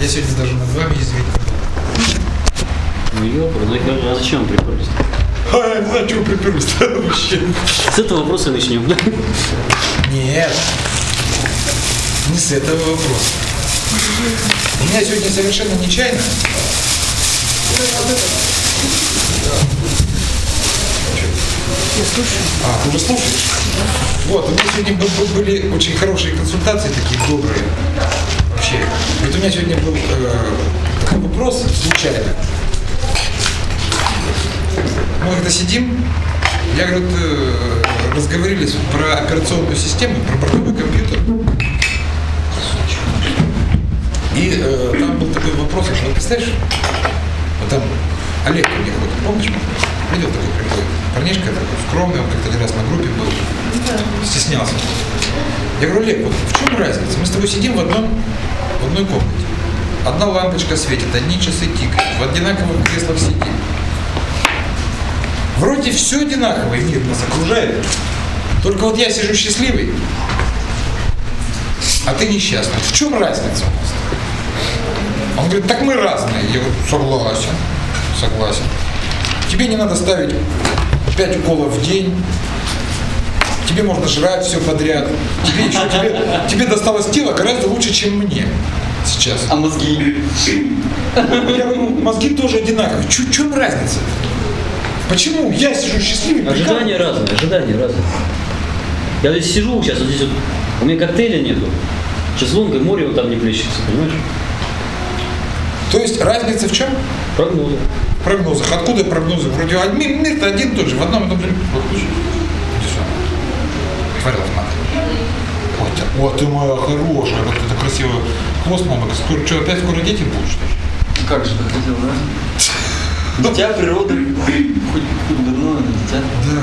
Я сегодня даже над вами извинен. Ну ёпра, ну а зачем приперлись? А, я не знаю, чего приперлись вообще. С этого вопроса начнем, да? Нет. Не с этого вопроса. У меня сегодня совершенно нечаянно. А, ты уже слушаешь? Вот, у меня сегодня был- был- были очень хорошие консультации, такие добрые. Вообще. Вот у меня сегодня был э, такой вопрос случайно. Мы когда сидим, я говорю, вот, э, разговорились про операционную систему, про бортовой компьютер. И э, там был такой вопрос, я говорю, представляешь, вот там Олег ко мне ходит, помнишь? Видел такой прикольный парнишка, такой скромный, он как-то один раз на группе был, стеснялся. Я говорю, Олег, вот в чем разница? Мы с тобой сидим в, одном, в одной комнате. Одна лампочка светит, одни часы тикают, в одинаковых креслах сидим. Вроде все одинаково, и мир нас окружает. Только вот я сижу счастливый, а ты несчастный. В чем разница у нас? Он говорит, так мы разные. Я говорю, согласен, согласен. Тебе не надо ставить 5 уколов в день. Тебе можно жрать все подряд. Тебе, еще, тебе, тебе досталось тело гораздо лучше, чем мне сейчас. А мозги? Я говорю, мозги тоже одинаковые. В чем разница? Почему я сижу счастливый? Ожидания разные, ожидания разные. Я здесь сижу сейчас, вот здесь вот, у меня коктейля нету. Шезлонга, море вот там не плещется, понимаешь? То есть разница в чем? Прогнозы. В прогнозах. Откуда прогнозы? Вроде один мир-то один и тот же. В одном и том же. Вот, слушай. Иди сюда. Хварилов надо. Вот, ты- вот ты моя хорошая, как ты так красиво хвост мама. Скоро, что, опять скоро дети будут, что ли? Как же ты хотел, да? Дитя природы. Хоть хоть дурное, но дитя. Да.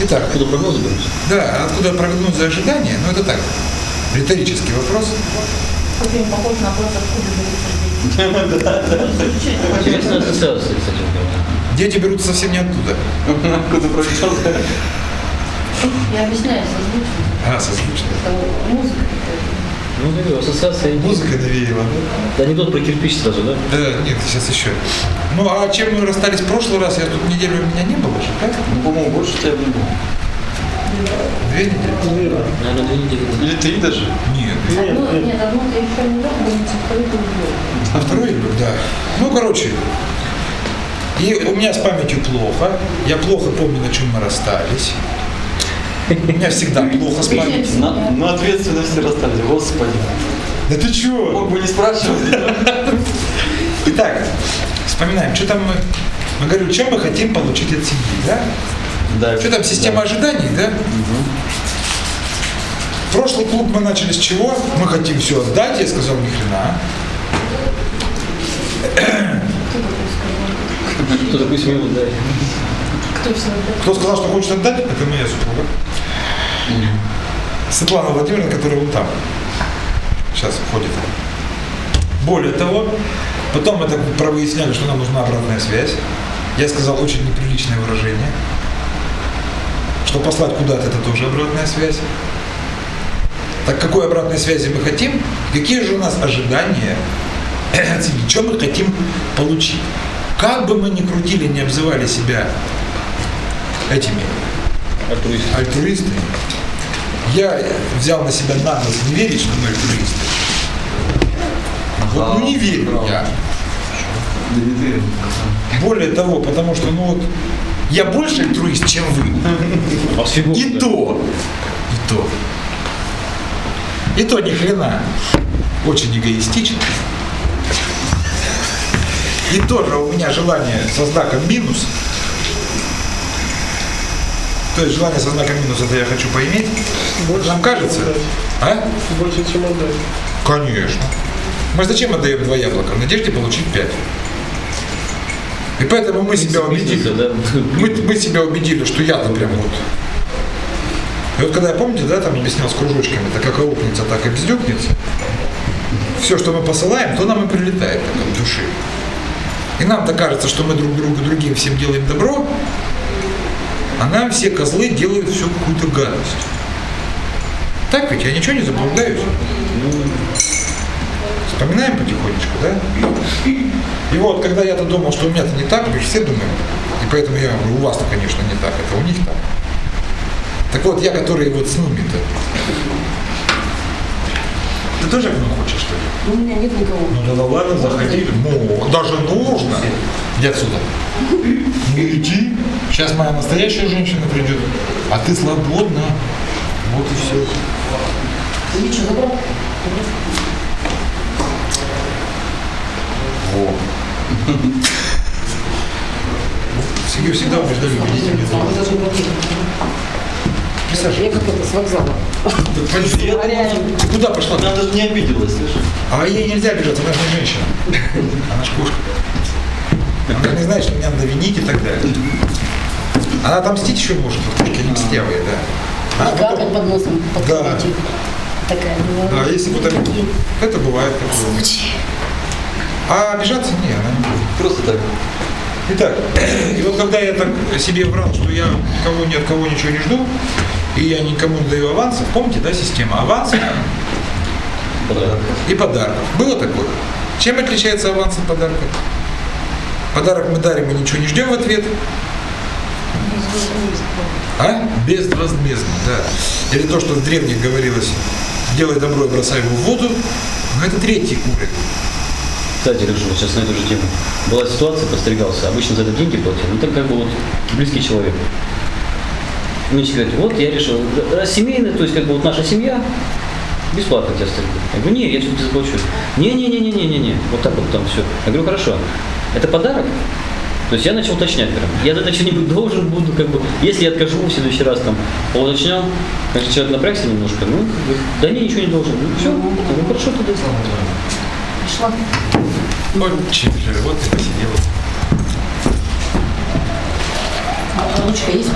Итак, Откуда прогнозы берутся? да, откуда прогнозы ожидания? Ну это так, риторический вопрос. Очень похож на вопрос, откуда берутся дети. Интересная ассоциация, кстати говоря. Дети берутся совсем не оттуда. Откуда прочитал? Я объясняю созвучно. А, созвучно. Это музыка какая-то. Ну, говорю, ассоциация идет. Музыка навеяла. да? Анекдот про кирпич сразу, да? Да, нет, сейчас еще. Ну, а чем мы расстались в прошлый раз? Я тут неделю у меня не было же, так? Ну, по-моему, больше тебя не было. Две недели? Наверное, две недели. Или три даже. Нет. Одну, нет, одну ты еще не дал, будете вторую ты убил. А второй люблю, да. Ну, короче, и у меня с памятью плохо. Я плохо помню, на чем мы расстались. У меня всегда плохо с памятью. На, на ответственности расстались, господи. Да ты чего? Мог бы не спрашивать. Итак, вспоминаем, что там мы... Мы говорим, чем мы хотим получить от семьи, да? Да. Что там, система ожиданий, да? Прошлый клуб мы начали с чего? Мы хотим все отдать, я сказал, ни хрена. Кто такой да? Все это? Кто сказал, что хочет отдать? Это моя супруга. Светлана Владимировна, которая вот там. Сейчас ходит. Более того, потом мы так провыясняли, что нам нужна обратная связь. Я сказал очень неприличное выражение, что послать куда-то это тоже обратная связь. Так какой обратной связи мы хотим? Какие же у нас ожидания от семьи? Что мы хотим получить? Как бы мы ни крутили, не обзывали себя этими Альтруист. Я взял на себя наглость не верить, что мы альтруисты. Вот, ну не верю я. Более того, потому что, ну вот, я больше альтруист, чем вы. И то, и то. И то ни хрена. Очень эгоистично. И тоже у меня желание со знаком минус. То есть желание со знаком минус это я хочу поиметь. Нам кажется. А? Больше, чем отдать. Конечно. Мы зачем отдаем два яблока? В надежде получить пять. И поэтому мы себя убедили. Мы, мы себя убедили, что я-то прям вот. И вот когда я, помните, да, там объяснял с кружочками, это как аукнется, так и бздюкнется. Все, что мы посылаем, то нам и прилетает так, от души. И нам-то кажется, что мы друг другу другим всем делаем добро, а нам все козлы делают всю какую-то гадость. Так ведь? Я ничего не заблуждаюсь? Вспоминаем потихонечку, да? И вот, когда я-то думал, что у меня-то не так, вы же все думаем, и поэтому я говорю, у вас-то, конечно, не так, это у них так. Так вот, я, который вот с ними-то. Ты тоже окно хочешь, что ли? У меня нет никого. Ну тогда ладно, заходи. Ну, даже нужно. Иди отсюда. Ну иди. Сейчас моя настоящая женщина придет. А ты свободна. Вот и все. Ты что, забрал? Во. Ее всегда убеждали убедить. А платить. Я как это, с вокзала. Думал, Ты куда пошла? Она даже не обиделась, слышишь? А ей нельзя обижаться, она же не женщина. Она ж кошка. Она же не знает, что меня надо винить и так далее. Она отомстить еще может, вот кошки не мстявые, да. А Да, потом- как под носом Да. подходить. Такая была. Да, если вот так, это бывает такое. А обижаться не, она не будет. Просто так. Итак, и вот когда я так себе врал, что я никого ни от кого ничего не жду, и я никому не даю авансов, помните, да, система авансов и подарков. Было такое? Чем отличается аванс от подарка? Подарок мы дарим и ничего не ждем в ответ. А? Безвозмездно, да. Или то, что в древних говорилось, делай добро и бросай его в воду, но это третий уровень. Кстати, Леша, вот сейчас на эту же тему. Была ситуация, постригался, обычно за это деньги платил, ну так как бы вот близкий человек. Мне говорят, вот я решил, раз семейный, то есть как бы вот наша семья, бесплатно тебя стригут. Я говорю, не, я все-таки заплачу. Не-не-не-не-не-не, вот так вот там все. Я говорю, хорошо, это подарок? То есть я начал уточнять прям. Я за это что-нибудь должен буду, как бы, если я откажу в следующий раз там, поуточнял, значит, человек напрягся немножко, ну, как бы, да не, ничего не должен. Ну, все, ну, хорошо тогда. Пришла. Очень же, вот и посидела. А ручка есть?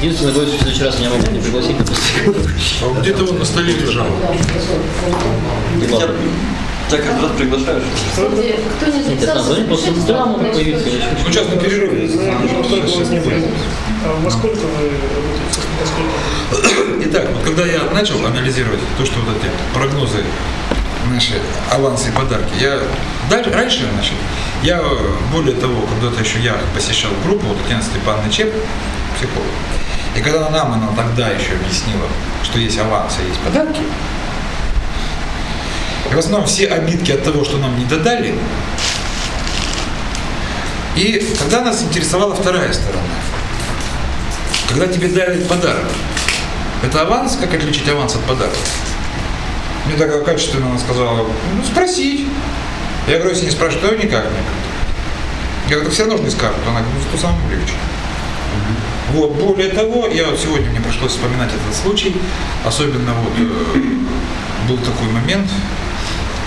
Единственное, боюсь, в следующий раз меня могут не пригласить на постриг. А Где-то вот на столе лежало. Ладно. тебя каждый раз приглашаешь. Кто не записался, могут появиться. я Ну, сейчас на перерыве. А во сколько вы работаете? Итак, вот когда я начал анализировать то, что вот эти прогнозы наши авансы и подарки, я дальше, раньше начал, я более того, когда-то еще я посещал группу, вот Татьяна Степановна Чеп, психолог, и когда нам она тогда еще объяснила, что есть авансы, есть подарки, в основном все обидки от того, что нам не додали, и тогда нас интересовала вторая сторона. Когда тебе дарят подарок, это аванс? Как отличить аванс от подарка? Мне такая качественно она сказала, ну спросить. Я говорю, если не спрашивают, то никак не. Я говорю, все равно не скажут. Она говорит, ну что самому легче. Вот, более того, я вот сегодня мне пришлось вспоминать этот случай, особенно вот э, был такой момент,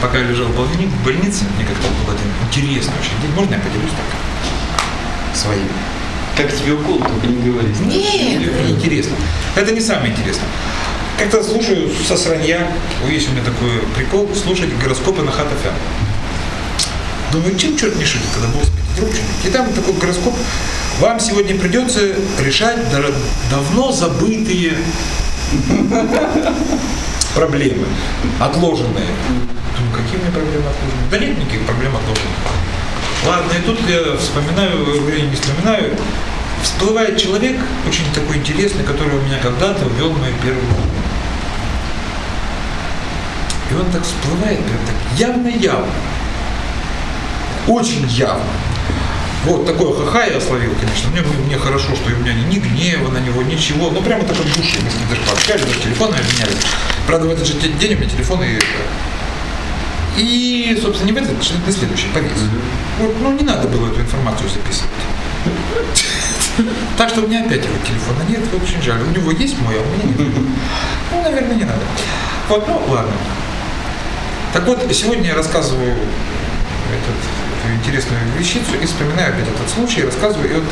пока я лежал в больни- в больнице, мне как-то был один интересный очень день, можно я поделюсь так? Своим. Как тебе укол, только не говори. Нет, это не интересно. Это не самое интересное. Как-то слушаю со сранья, есть у меня такой прикол, слушать гороскопы на хат FM. Думаю, чем черт не шутит, когда спит трубочник. И там такой гороскоп. Вам сегодня придется решать да- давно забытые проблемы, отложенные. Думаю, какие меня проблемы отложенные? Да нет никаких проблем отложенных. Ладно, и тут я вспоминаю, говорю, не вспоминаю, всплывает человек, очень такой интересный, который у меня когда-то ввел мою первую. И он так всплывает, прям так явно-явно. Очень явно. Вот такое ха-ха я словил, конечно. Мне, мне хорошо, что у меня ни, ни гнева на него, ничего. Ну, прямо так от души. Мы с ним даже пообщались, даже телефоны обменялись. Правда, в этот же день у меня телефон и... И, собственно, не в этот, а на следующий повис. Вот, ну, не надо было эту информацию записывать. Так что у меня опять его телефона нет, очень жаль. У него есть мой, а у меня нет. Ну, наверное, не надо. Вот, ну, ладно. Так вот, сегодня я рассказываю этот, интересную вещицу и вспоминаю опять этот случай, рассказываю. И вот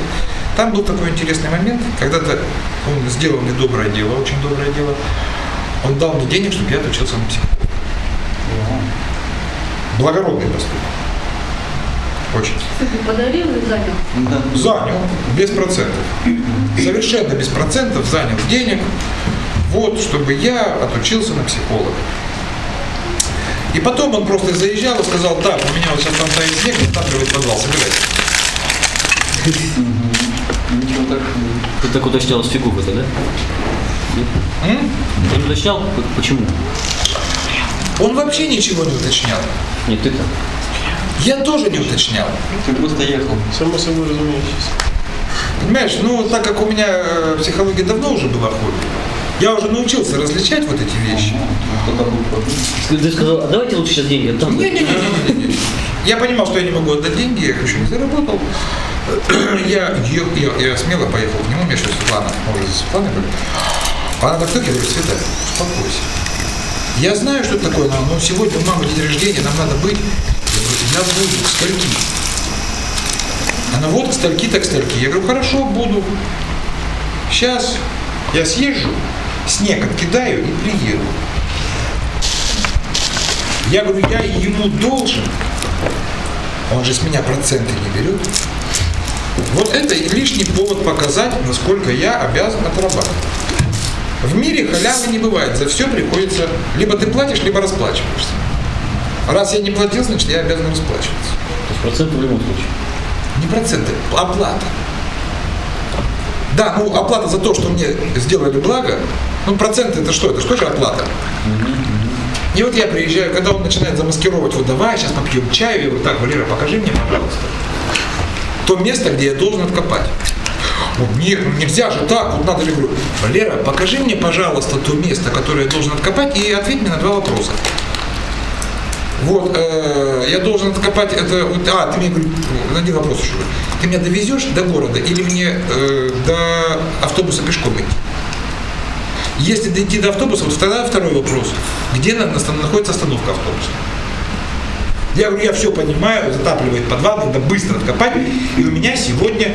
там был такой интересный момент, когда-то он сделал мне доброе дело, очень доброе дело. Он дал мне денег, чтобы я отучился на психолога. Благородный поступок. Очень. Подарил и занял. Да. Занял, без процентов. Совершенно без процентов занял денег, вот, чтобы я отучился на психолога. И потом он просто заезжал и сказал, так, у меня вот сейчас там стоит снег, затапливает подвал, собирайся. Ничего так. Ты так уточнял с фигур это, да? Ты не уточнял, почему? Он вообще ничего не уточнял. Нет, ты-то. Я тоже не уточнял. Ты просто ехал. Само собой разумеющееся. Понимаешь, ну так как у меня э, психология давно уже была хобби, я уже научился различать вот эти вещи. Ты сказал, а давайте лучше сейчас деньги отдам. Не-не-не. Я понимал, что я не могу отдать деньги, я их еще не заработал. Я, е- я, я смело поехал к нему, меня еще Светлана, мы уже за Светланой были. Она так, так, я говорю, Света, успокойся. Я знаю, что такое, но ну, сегодня у мамы день рождения, нам надо быть. Я говорю, я буду, к стольки. Она вот к стольки, так к стольки. Я говорю, хорошо, буду. Сейчас я съезжу, снег откидаю и приеду. Я говорю, я ему должен. Он же с меня проценты не берет. Вот это и лишний повод показать, насколько я обязан отрабатывать. В мире халявы не бывает, за все приходится, либо ты платишь, либо расплачиваешься. Раз я не платил, значит я обязан расплачиваться. То есть проценты в любом случае. Не проценты, оплата. Да, ну оплата за то, что мне сделали благо, ну проценты это что? Это что же оплата? И вот я приезжаю, когда он начинает замаскировать, вот давай, сейчас попьем чаю, я говорю, так, Валера, покажи мне, пожалуйста, то место, где я должен откопать. Он, нет, ну нельзя же так, вот надо, я говорю, Валера, покажи мне, пожалуйста, то место, которое я должен откопать, и ответь мне на два вопроса. Вот, э, я должен откопать это, вот, а, ты мне, говорю, один вопрос еще. Ты меня довезешь до города или мне э, до автобуса пешком идти? Если дойти до автобуса, вот тогда второй вопрос. Где на- на- находится остановка автобуса? Я говорю, я все понимаю, затапливает подвал, надо быстро откопать. И у меня сегодня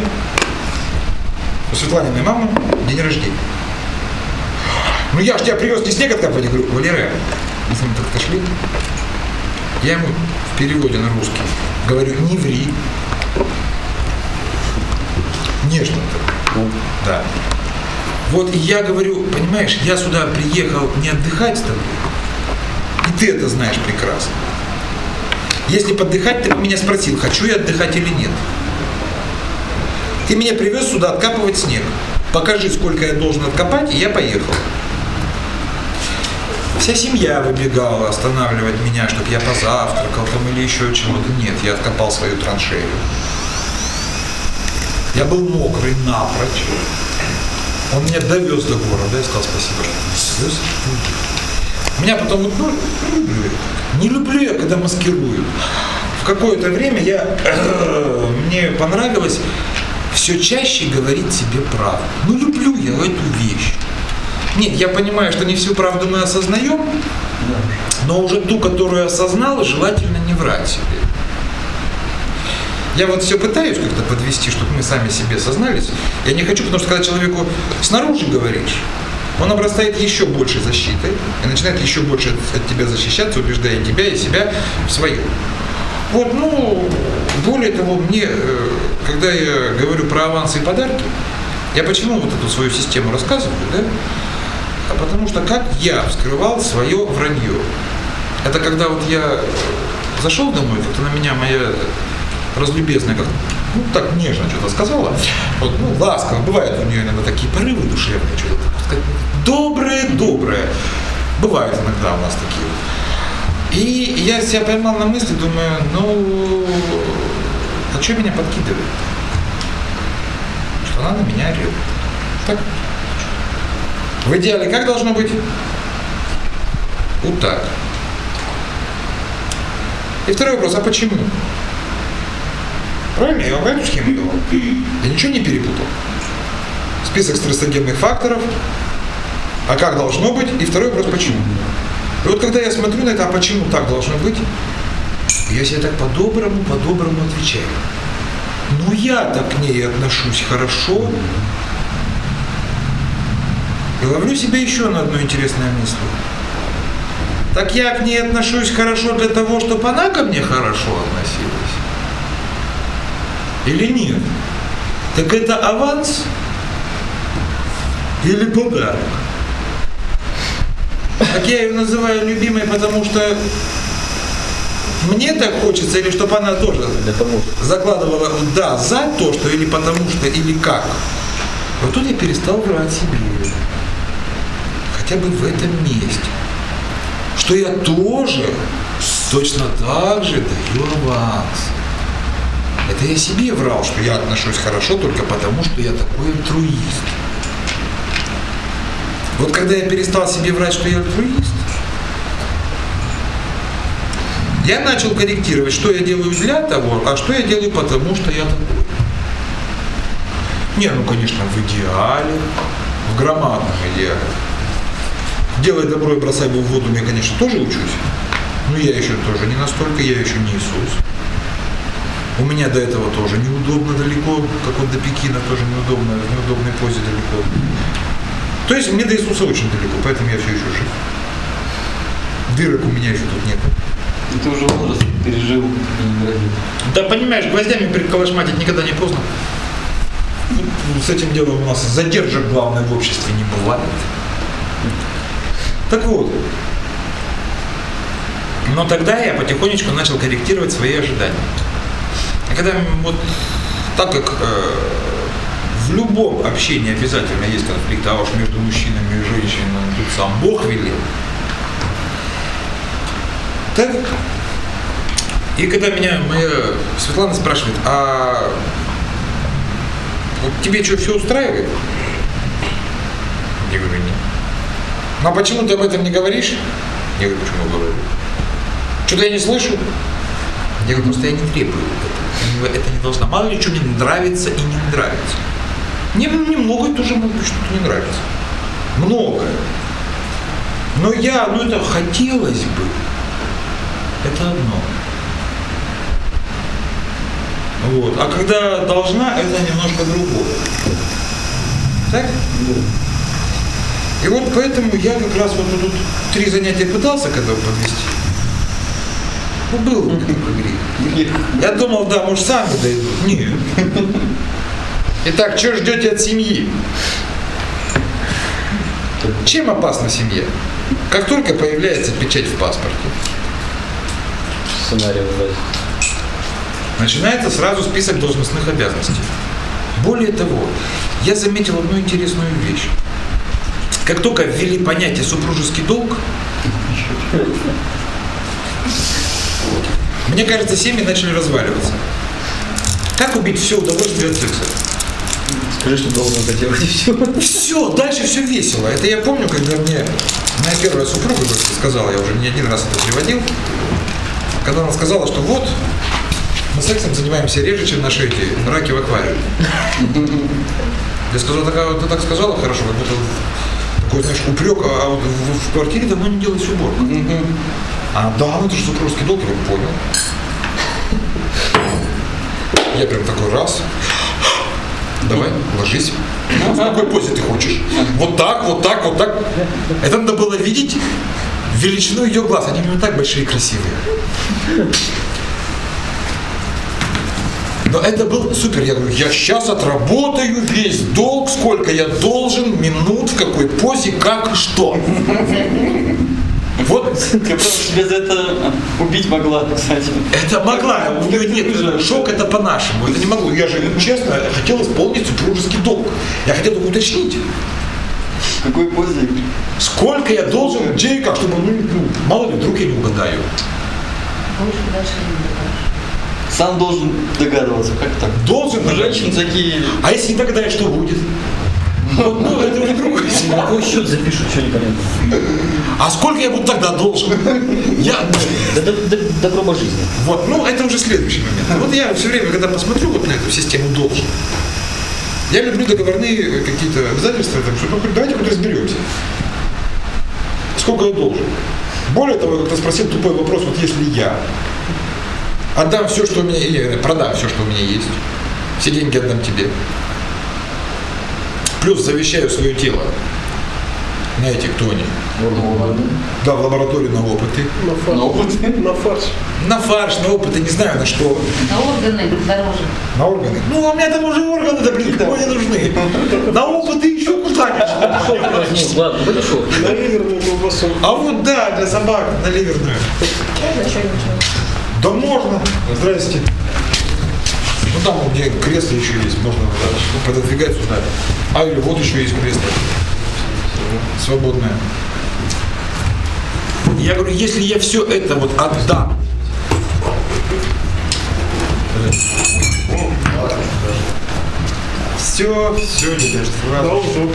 у Светланиной мамы день рождения. Ну я ж тебя привез не снег откопать. Я говорю, Валера, мы с ним так отошли. Я ему в переводе на русский говорю, не ври. Нежно так. Ну, Да. Вот я говорю, понимаешь, я сюда приехал не отдыхать с тобой. И ты это знаешь прекрасно. Если подыхать, ты бы меня спросил, хочу я отдыхать или нет. Ты меня привез сюда откапывать снег. Покажи, сколько я должен откопать, и я поехал. Вся семья выбегала останавливать меня, чтобы я позавтракал там или еще чего-то. Нет, я откопал свою траншею. Я был мокрый напрочь. Он меня довез до города, я сказал спасибо, что довез. Меня потом, ну, не люблю я. Не люблю я, когда маскирую. В какое-то время я, мне понравилось все чаще говорить себе правду. Ну, люблю я эту вещь. Нет, я понимаю, что не всю правду мы осознаем, но уже ту, которую осознал, желательно не врать себе. Я вот все пытаюсь как-то подвести, чтобы мы сами себе сознались. Я не хочу, потому что когда человеку снаружи говоришь, он обрастает еще большей защитой и начинает еще больше от тебя защищаться, убеждая тебя и себя в своем. Вот, ну, более того, мне, э, когда я говорю про авансы и подарки, я почему вот эту свою систему рассказываю, да? А потому что как я вскрывал свое вранье. Это когда вот я зашел домой, как-то на меня моя разлюбезная, как ну, так нежно что-то сказала. Вот, ну, ласково. Бывают у нее иногда такие порывы душевные, что-то сказать. Добрые. Бывают иногда у нас такие. И я себя поймал на мысли, думаю, ну, а что меня подкидывает? Что она на меня орет. Так. В идеале как должно быть? Вот так. И второй вопрос, а почему? Правильно, я вам эту схему давал. Я ничего не перепутал. Список стрессогенных факторов, а как должно быть, и второй вопрос, почему. И вот когда я смотрю на это, а почему так должно быть, я себе так по-доброму, по-доброму отвечаю. Ну я так к ней отношусь хорошо. И ловлю себя еще на одну интересную мысль. Так я к ней отношусь хорошо для того, чтобы она ко мне хорошо относилась. Или нет? Так это аванс или подарок? Так я ее называю любимой, потому что мне так хочется, или чтобы она тоже закладывала да за то, что или потому что, или как. Вот тут я перестал врать себе. Хотя бы в этом месте. Что я тоже точно так же даю аванс. Это я себе врал, что я отношусь хорошо только потому, что я такой альтруист. Вот когда я перестал себе врать, что я альтруист, я начал корректировать, что я делаю для того, а что я делаю потому, что я такой. Не, ну, конечно, в идеале, в громадном идеале. Делай добро и бросай его в воду, я, конечно, тоже учусь. Но я еще тоже не настолько, я еще не Иисус. У меня до этого тоже неудобно далеко, как вот до Пекина тоже неудобно, в неудобной позе далеко. То есть мне до Иисуса очень далеко, поэтому я все еще жив. Дырок у меня еще тут нет. И ты уже возраст пережил и не грозит. Да понимаешь, гвоздями приколошматить никогда не поздно. Ну, С этим делом у нас задержек главное в обществе не бывает. Так вот. Но тогда я потихонечку начал корректировать свои ожидания. Когда вот так как э, в любом общении обязательно есть конфликт, а уж между мужчинами и женщинами тут сам Бог велел. Так и когда меня моя Светлана спрашивает, а вот тебе что, все устраивает? Я говорю, нет. Ну а почему ты об этом не говоришь? Я говорю, почему говорю? Что-то я не слышу. Я говорю, просто я не требую этого. Это не должно. Мало ли, что мне нравится и не нравится. Мне немного тоже может быть что-то не нравится. Многое. Но я, ну это хотелось бы. Это одно. Вот. А когда должна, это немножко другое. Так? И вот поэтому я как раз вот тут три занятия пытался когда подвести. Ну, был такой грех. Я думал, да, может, сами дойдут. Нет. Итак, что ждете от семьи? Чем опасна семья? Как только появляется печать в паспорте, сценарий выбрать. начинается сразу список должностных обязанностей. Более того, я заметил одну интересную вещь. Как только ввели понятие супружеский долг, мне кажется, семьи начали разваливаться. Как убить все удовольствие от секса? Скажи, что должен это делать и все. Все, дальше все весело. Это я помню, когда мне моя первая супруга сказала, я уже не один раз это приводил, когда она сказала, что вот, мы сексом занимаемся реже, чем наши эти раки в аквариуме. Я сказал, такая, ты так сказала хорошо, как будто такой, знаешь, упрек, а вот в, в квартире давно не делать уборку. А, да, ну это же супружеский долг, я понял. Я прям такой раз. Давай, ложись. Ну, в какой позе ты хочешь? Вот так, вот так, вот так. Это надо было видеть величину ее глаз. Они нее так большие и красивые. Но это был супер. Я говорю, я сейчас отработаю весь долг, сколько я должен, минут, в какой позе, как что. Вот Ты просто себя за это убить могла, кстати. это могла, у нее нет, шок это по-нашему, это не могу. Я же, честно, хотел исполнить супружеский долг. Я хотел только уточнить, В какой позе? сколько я должен, где и как, чтобы, ну, ну, мало ли, вдруг я не угадаю. Больше дальше не докажешь. Сам должен догадываться, как так. Должен, женщин такие... А если не догадаешь, что будет? Ну, это уже другое. На какой счет запишут, что непонятно. А сколько я буду тогда должен? Я, до, до, до гроба жизни. вот, ну, это уже следующий момент. Вот я все время, когда посмотрю вот на эту систему должен, я люблю договорные э, какие-то обязательства, так что ну, давайте хоть разберемся. Сколько я должен? Более того, я как-то спросил тупой вопрос, вот если я отдам все, что у меня, или продам все, что у меня есть, все деньги отдам тебе, плюс завещаю свое тело, знаете, кто они? Да, в лабораторию на опыты. На фарш. На опыт? На фарш. На фарш, на опыты, не знаю на что. На органы дороже. На органы. Ну, а у меня там уже органы, да, блин, кому они нужны? На опыты еще куда-нибудь. Не, ладно, дешевке. На ливерную колбасу. А вот да, для собак на ливерную. Можно еще ничего? Да можно. Здрасте. Ну там где кресло еще есть, можно ну, пододвигать сюда. А или вот еще есть кресло. Свободное. Я говорю, если я все это вот отдам, все, все, теперь сразу. Должок.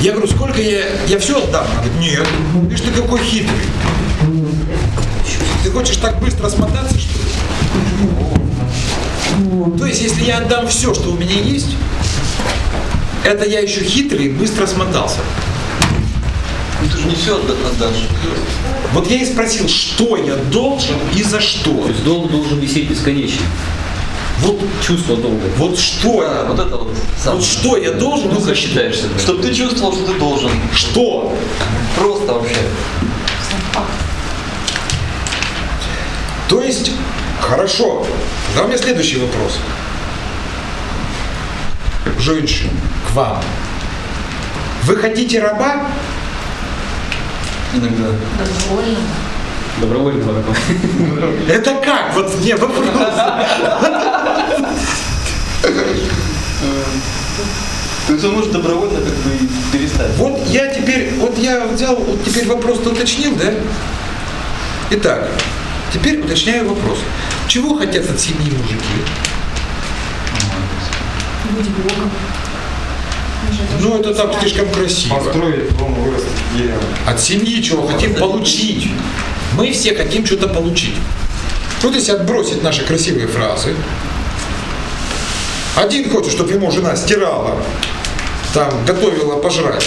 Я говорю, сколько я, я все отдам? Она говорит, нет. Видишь, ты какой хитрый. Ты хочешь так быстро смотаться, что ли? То есть, если я отдам все, что у меня есть, это я еще хитрый и быстро смотался. Ну ты же не все отдашь. Вот я и спросил, что я должен и за что. То есть долг должен висеть бесконечно. Вот, Чувство долга. вот что Да, я, вот это вот самое. вот что я должен Ну, за как что. считаешь себя? Чтобы ты чувствовал, что ты должен. Что? Просто вообще. То есть, хорошо. Тогда у меня следующий вопрос. Женщин, к вам. Вы хотите раба? Иногда. Добровольно. Добровольно раба. Это как? Вот мне вопрос. То есть он может добровольно как бы перестать. Вот я теперь, вот я взял, вот теперь вопрос уточнил, да? Итак, теперь уточняю вопрос. Чего хотят от семьи мужики? Будь Богом. Ну, это так знаем. слишком красиво. Построить дом, вырастить. От семьи чего хотим получить. Мы все хотим что-то получить. Вот если отбросить наши красивые фразы. Один хочет, чтобы ему жена стирала, там, готовила пожрать.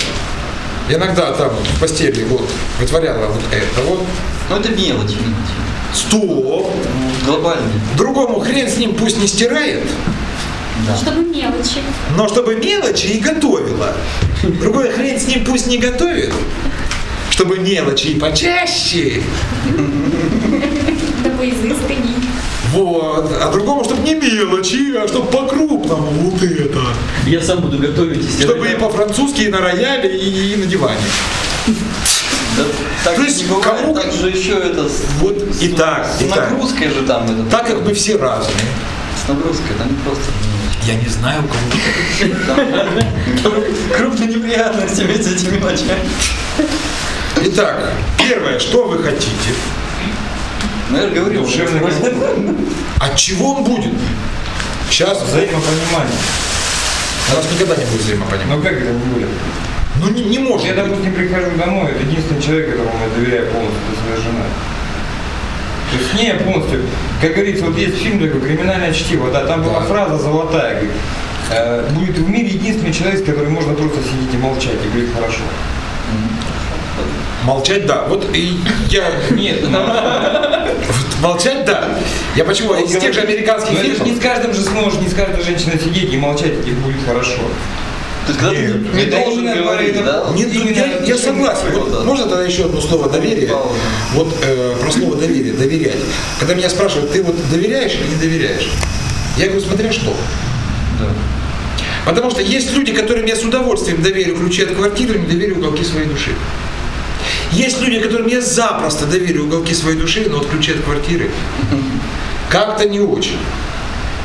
Иногда там в постели вот вытворяла вот это вот. Ну это мелочь. Стоп! Глобальный. Другому хрен с ним пусть не стирает, Да. Чтобы мелочи. но чтобы мелочи и готовила. Другой хрен с ним пусть не готовит, чтобы мелочи и почаще. Да поизысканней. Вот. А другому, чтобы не мелочи, а чтобы по-крупному вот это. Я сам буду готовить. Чтобы и по-французски, и на рояле, и, и на диване. Да, так То есть бывает, кому- так же еще это с, Вот с- и так, с и так. нагрузкой же там это. Так как мы все разные. С нагрузкой, там не просто Я не знаю, кому. Там крупные неприятности ведь с этими мелочами. Итак, первое, что вы хотите? Ну я же говорил, уже От чего он будет? Сейчас Взаимопонимание. у нас никогда не будет взаимопонимания. Но как это не будет? Ну не, не может. Я, допустим, прихожу домой, это единственный человек, которому я доверяю полностью, это своя жена. То есть с ней я полностью, как говорится, вот есть фильм такой «Криминальное чтиво», да, там была фраза золотая, говорит, э, будет в мире единственный человек, с которым можно просто сидеть и молчать, и будет хорошо. Молчать, да. Вот и я... Нет, ну, Молчать, да. Я почему? Из тех же американских это ж не фильмов. с каждым же сможешь, не с каждой женщиной сидеть и молчать, и будет хорошо. Есть когда ты Нет. не должен говорить, говорит, да? Ну, я, я согласен. Вот можно тогда еще одно слово доверие? Вот э, про слово доверие, доверять. Когда меня спрашивают, ты вот доверяешь или не доверяешь? Я говорю, смотря что. Да. Потому что есть люди, которым я с удовольствием доверю ключи от квартиры, не доверю уголки своей души. Есть люди, которым я запросто доверю уголки своей души, но вот ключи от квартиры как-то не очень.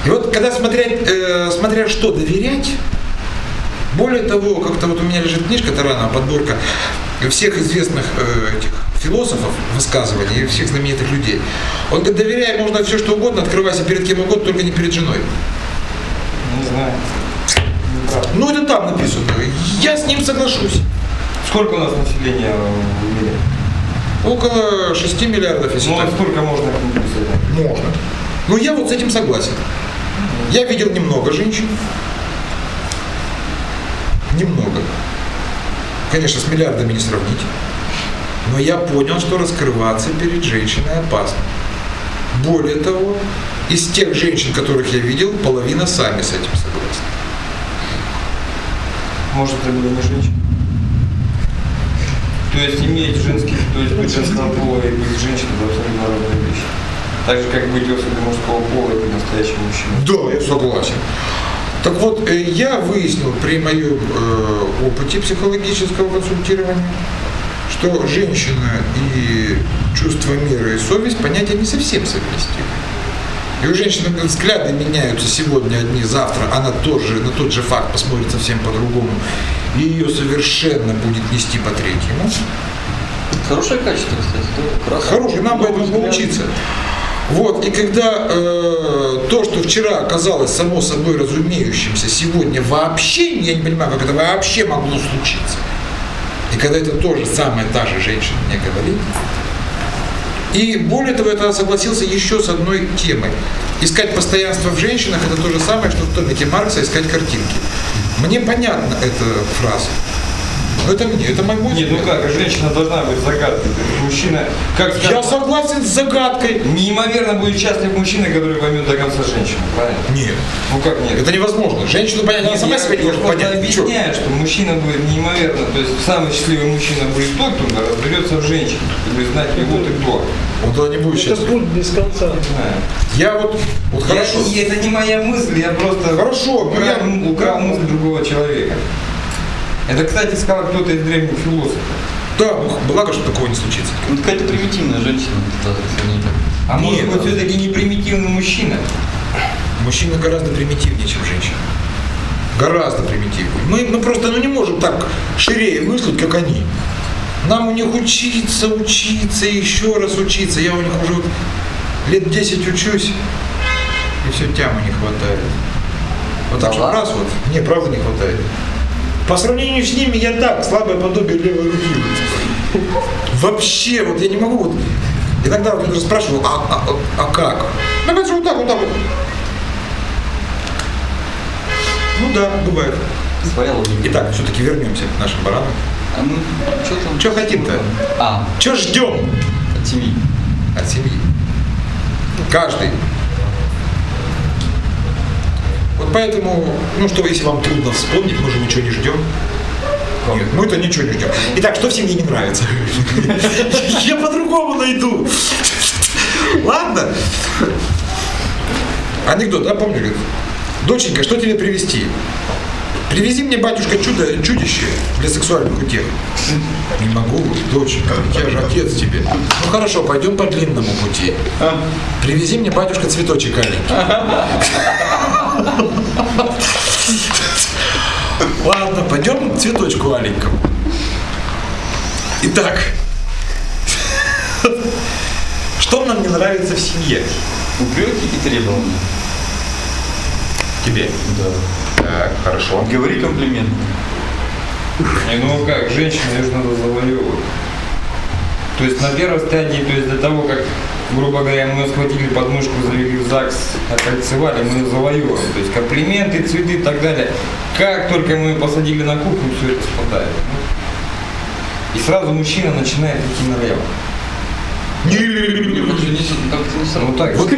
И вот когда смотря, э, смотря что доверять, более того, как-то вот у меня лежит книжка Тарана, подборка всех известных э, этих философов, высказываний и всех знаменитых людей. Он говорит, доверяй, можно все что угодно, открывайся перед кем угодно, только не перед женой. Не знаю. Ну, это там написано. Я с ним соглашусь. Сколько у нас населения в мире? Около 6 миллиардов, если Ну, так. сколько можно? Можно. Но я вот с этим согласен. Я видел немного женщин. Немного. Конечно, с миллиардами не сравнить. Но я понял, что раскрываться перед женщиной опасно. Более того, из тех женщин, которых я видел, половина сами с этим согласны. Может, это были не женщины? То есть иметь женский, то есть быть женского пола и быть женщиной, это абсолютно разные вещи. Так же, как быть особью мужского пола и быть настоящим мужчиной. Да, я согласен. Так вот, э, я выяснил при моем э, опыте психологического консультирования, что женщина и чувство мира и совесть понятия не совсем совместимы. И у женщины взгляды меняются сегодня одни, завтра она тоже на тот же факт посмотрит совсем по-другому. И ее совершенно будет нести по третьему. Хорошее качество, кстати. Хороший, нам бы этому поучиться. Вот, и когда э, то, что вчера казалось само собой разумеющимся, сегодня вообще, я не понимаю, как это вообще могло случиться. И когда это тоже самая та же женщина мне говорит. И более того, я тогда согласился еще с одной темой. Искать постоянство в женщинах – это то же самое, что в томике Маркса искать картинки. Мне понятна эта фраза. Но это мне, это мой мой Нет, ну как, женщина должна быть загадкой. Мужчина, как Я сказать, согласен с загадкой. неимоверно будет счастлив мужчина, который поймет до конца женщину, правильно? Нет. Ну как нет? Это невозможно. Женщину понять, она сама я, себя не я может понять. Чё? объясняю, что мужчина будет неимоверно, то есть самый счастливый мужчина будет тот, кто разберется в женщине, и будет знать его ты кто. Он тогда не будет Это счастлив. путь без конца. Я вот, вот Я- хорошо. и это не моя мысль, я просто Хорошо, ну украл, я- украл мысль другого человека. Это, кстати, сказал кто-то из древних философов. Да, ну, благо, что такого не случится. Ну, какая-то примитивная женщина. да. А может Нет. быть, все-таки не примитивный мужчина? Мужчина гораздо примитивнее, чем женщина. Гораздо примитивнее. Мы, мы просто ну, не можем так шире мыслить, как они. Нам у них учиться, учиться, еще раз учиться. Я у них уже лет 10 учусь, и все тямы не хватает. Вот так Да что раз вот, не, правда не хватает. По сравнению с ними я так, слабое подобие левой руки. Вообще, вот я не могу вот. Иногда вот я даже спрашиваю, а, а, а как? Ну, это же вот так, вот так вот. Ну да, бывает. Своя логика. Итак, все-таки вернемся к нашим баранам. А ну, что там? Что хотим-то? А, Что ждем от семьи. от семьи? Каждый. Вот поэтому, ну что, если вам трудно вспомнить, мы же ничего не ждем. Нет, мы-то ничего не ждем. Итак, что в семье не нравится? Я по-другому найду. Ладно? Анекдот, да, помню? говорит, Доченька, что тебе привезти? Привези мне, батюшка, чудо, чудище для сексуальных утех. Не могу, доченька, я же отец тебе. Ну хорошо, пойдем по длинному пути. Привези мне, батюшка, цветочек аленький. Ладно, пойдем к цветочку аленькому. Итак, что нам не нравится в семье? Упреки и требования. Тебе. Да. Так, хорошо. Говори комплимент. Не, ну как, женщину ее же надо завоевывать. То есть на первой стадии, то есть до того, как, грубо говоря, мы ее схватили подмышку, завели в ЗАГС, окольцевали, мы ее завоевываем. То есть комплименты, цветы и так далее. Как только мы ее посадили на кухню, все это спадает. И сразу мужчина начинает идти налево. Как-то не Ну сразу. так. Вот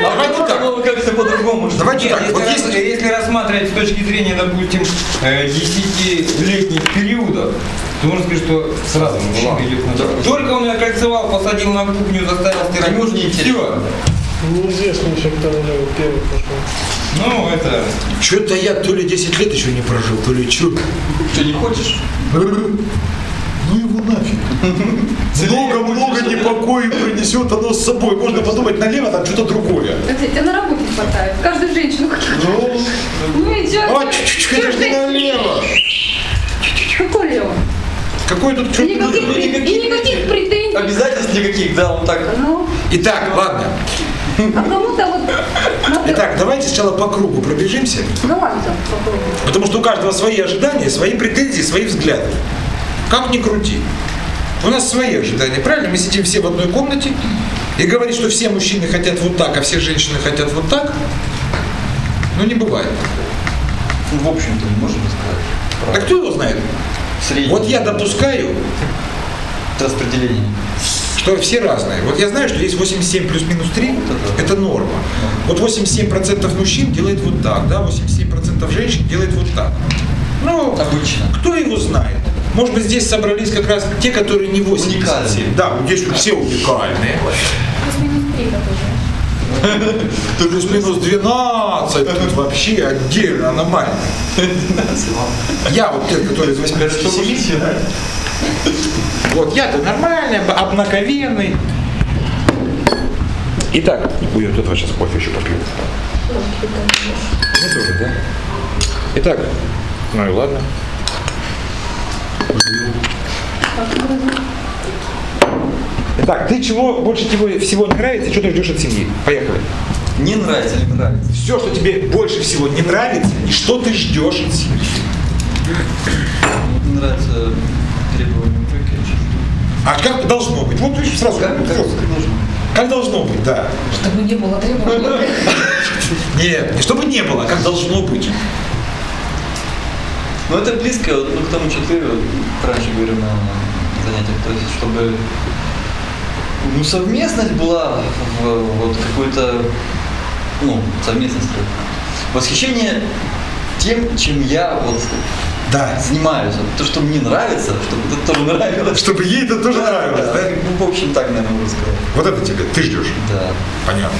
Давайте так. Как-то по-другому. Давайте так, если, вот есть если рассматривать с точки зрения, допустим, э, 10-летних периодов, то можно сказать, что сразу мужчина идет на. Только он ее кольцевал, посадил на кухню, заставил стирать. Неинтересно. Все. Неизвестно еще, кто уже первый пошел. Ну, это... Что-то я то ли 10 лет еще не прожил, то ли что. Что, не хочешь? Нафиг. Много-много непокоя принесет оно с собой. Можно подумать, налево там что-то другое. Тебе на работе не хватает. Каждую женщину Ну, Ну и чё? а, чуть-чуть, это же не налево. Какой Леон? Какой тут что никаких, пре- и никаких претензий. Обязательств никаких, да, вот так. Ну, Итак, ладно. а кому-то вот... Итак, давайте сначала по кругу пробежимся. Ну ладно, попробуем. Потому что у каждого свои ожидания, свои претензии, свои взгляды. Как ни крути. У нас свои ожидания, правильно? Мы сидим все в одной комнате и говорить, что все мужчины хотят вот так, а все женщины хотят вот так, ну не бывает. Ну, в общем-то, не можем сказать. А кто его знает? Средний. Вот я допускаю, Распределение. что все разные. Вот я знаю, что есть 87 плюс-минус 3, это да. это норма. Вот 87% мужчин делает вот так, да, 87% женщин делает вот так. Ну, Обычно. кто его знает? Может быть, здесь собрались как раз те, которые не 87. Уникальные. Да, вот здесь все уникальные. Плюс-минус три тоже. Плюс-минус 12, тут вообще отдельно, аномально. Я вот те, которые из 87, Вот я-то нормальный, об- обнаковенный. Итак, ой, вот этого сейчас кофе еще попью. Ну тоже, да? Итак, ну и ладно. Итак, ты чего больше тебе всего не нравится, и что ты ждешь от семьи? Поехали. Не нравится или нравится? Все, что тебе больше всего не нравится, и что ты ждешь от семьи. Не нравится требования выключить. А как должно быть? Вот видишь, сразу. Как, как, должно? Как должно быть, да. Чтобы не было требований. Нет, не чтобы не было, а как должно быть. Ну это близко вот, ну, к тому, что ты вот раньше говорил на занятиях, то есть чтобы ну, совместность была в, вот какой-то, ну, совместность. Восхищение тем, чем я вот Да. занимаюсь. Вот то, что мне нравится, чтобы это тоже нравилось. Чтобы ей это тоже нравилось, да? Ну, в общем, так, наверное, можно сказать. Вот это тебе, ты ждешь. Да. Понятно.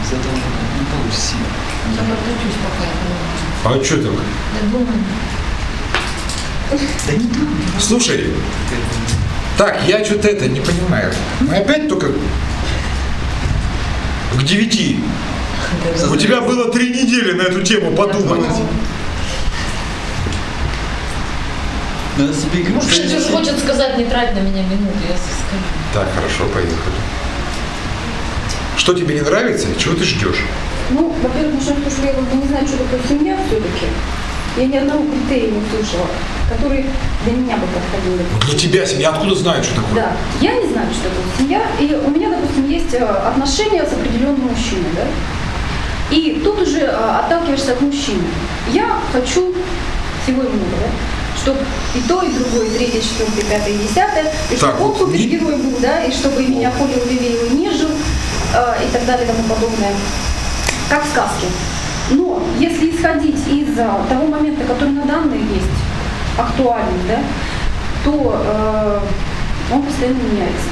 Без этого не получится. Я подкручусь пока. А что думаю. Да не думай. Слушай, так, я что-то это не понимаю. Мы опять только к девяти. У тебя было три недели на эту тему подумать. Надо себе Может, что кто хочет сказать, не трать на меня минуту, я скажу. Так, хорошо, поехали. Что тебе не нравится, чего ты ждешь? Ну, во-первых, начнем того, что я как бы не знаю, что такое семья все-таки. Я ни одного критерия не слышала, который для меня бы подходил. Вот для тебя семья, откуда знают, что такое? Да, я не знаю, что такое семья. И у меня, допустим, есть э, отношения с определенным мужчиной, да? И тут уже э, отталкиваешься от мужчины. Я хочу всего и много, да? Чтобы и то, и другое, и третье, четвертое, пятое, и десятое, и Так, чтобы он супергерой был, да, и чтобы меня холил, лелеял и нежил, э, и так далее, и тому подобное. Как в сказке. Но если исходить из а, того момента, который на данный есть, актуальный, да, то э, он постоянно меняется.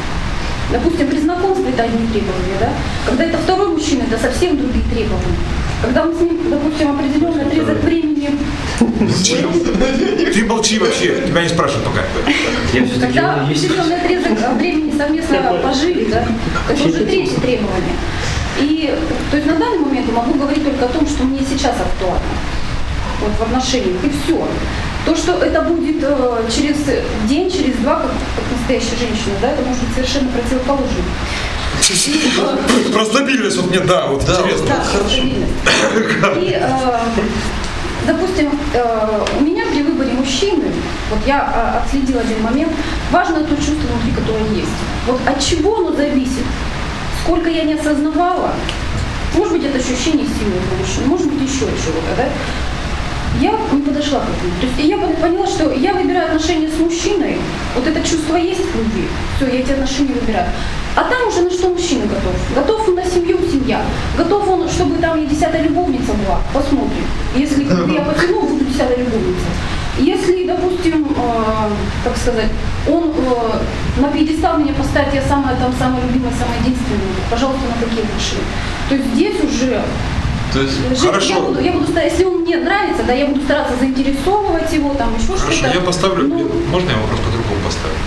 Допустим, при знакомстве это одни требования, да? Когда это второй мужчина, это совсем другие требования. Когда мы с ним, допустим, определенный отрезок времени, Ты молчи вообще, тебя не спрашивают пока. Когда определенный отрезок времени совместно пожили, да, это уже третье требование. И то есть на данный момент я могу говорить только о том, что мне сейчас актуально. Вот в отношениях. И все. То, что это будет э, через день, через два, как, как настоящая женщина, да, это может быть совершенно противоположно. Э, Про стабильность вот мне, да, вот Да, интересно. да, стабильность. И, э, допустим, э, у меня при выборе мужчины, вот я э, отследила один момент, важно то чувство внутри, которое есть. Вот от чего оно зависит, сколько я не осознавала, может быть, это ощущение силы мужчины, может быть, еще чего-то, да? Я не подошла к этому. То есть я пон- поняла, что я выбираю отношения с мужчиной, вот это чувство есть в любви, все, я эти отношения выбираю. А там уже на что мужчина готов. Готов он на семью, семья. Готов он, чтобы там и десятая любовница была. Посмотрим. Если я потяну, буду десятая любовница. Если, допустим, э, как сказать, он э, на пьедестал меня поставит, я самая там самая любимая, самая единственная, пожалуйста, на такие отношения. То есть здесь уже То есть Жить Хорошо. Я буду, я буду если он мне нравится, да, я буду стараться заинтересовывать его, там еще Хорошо, что-то. я поставлю, Ну, можно я вопрос по-другому поставлю?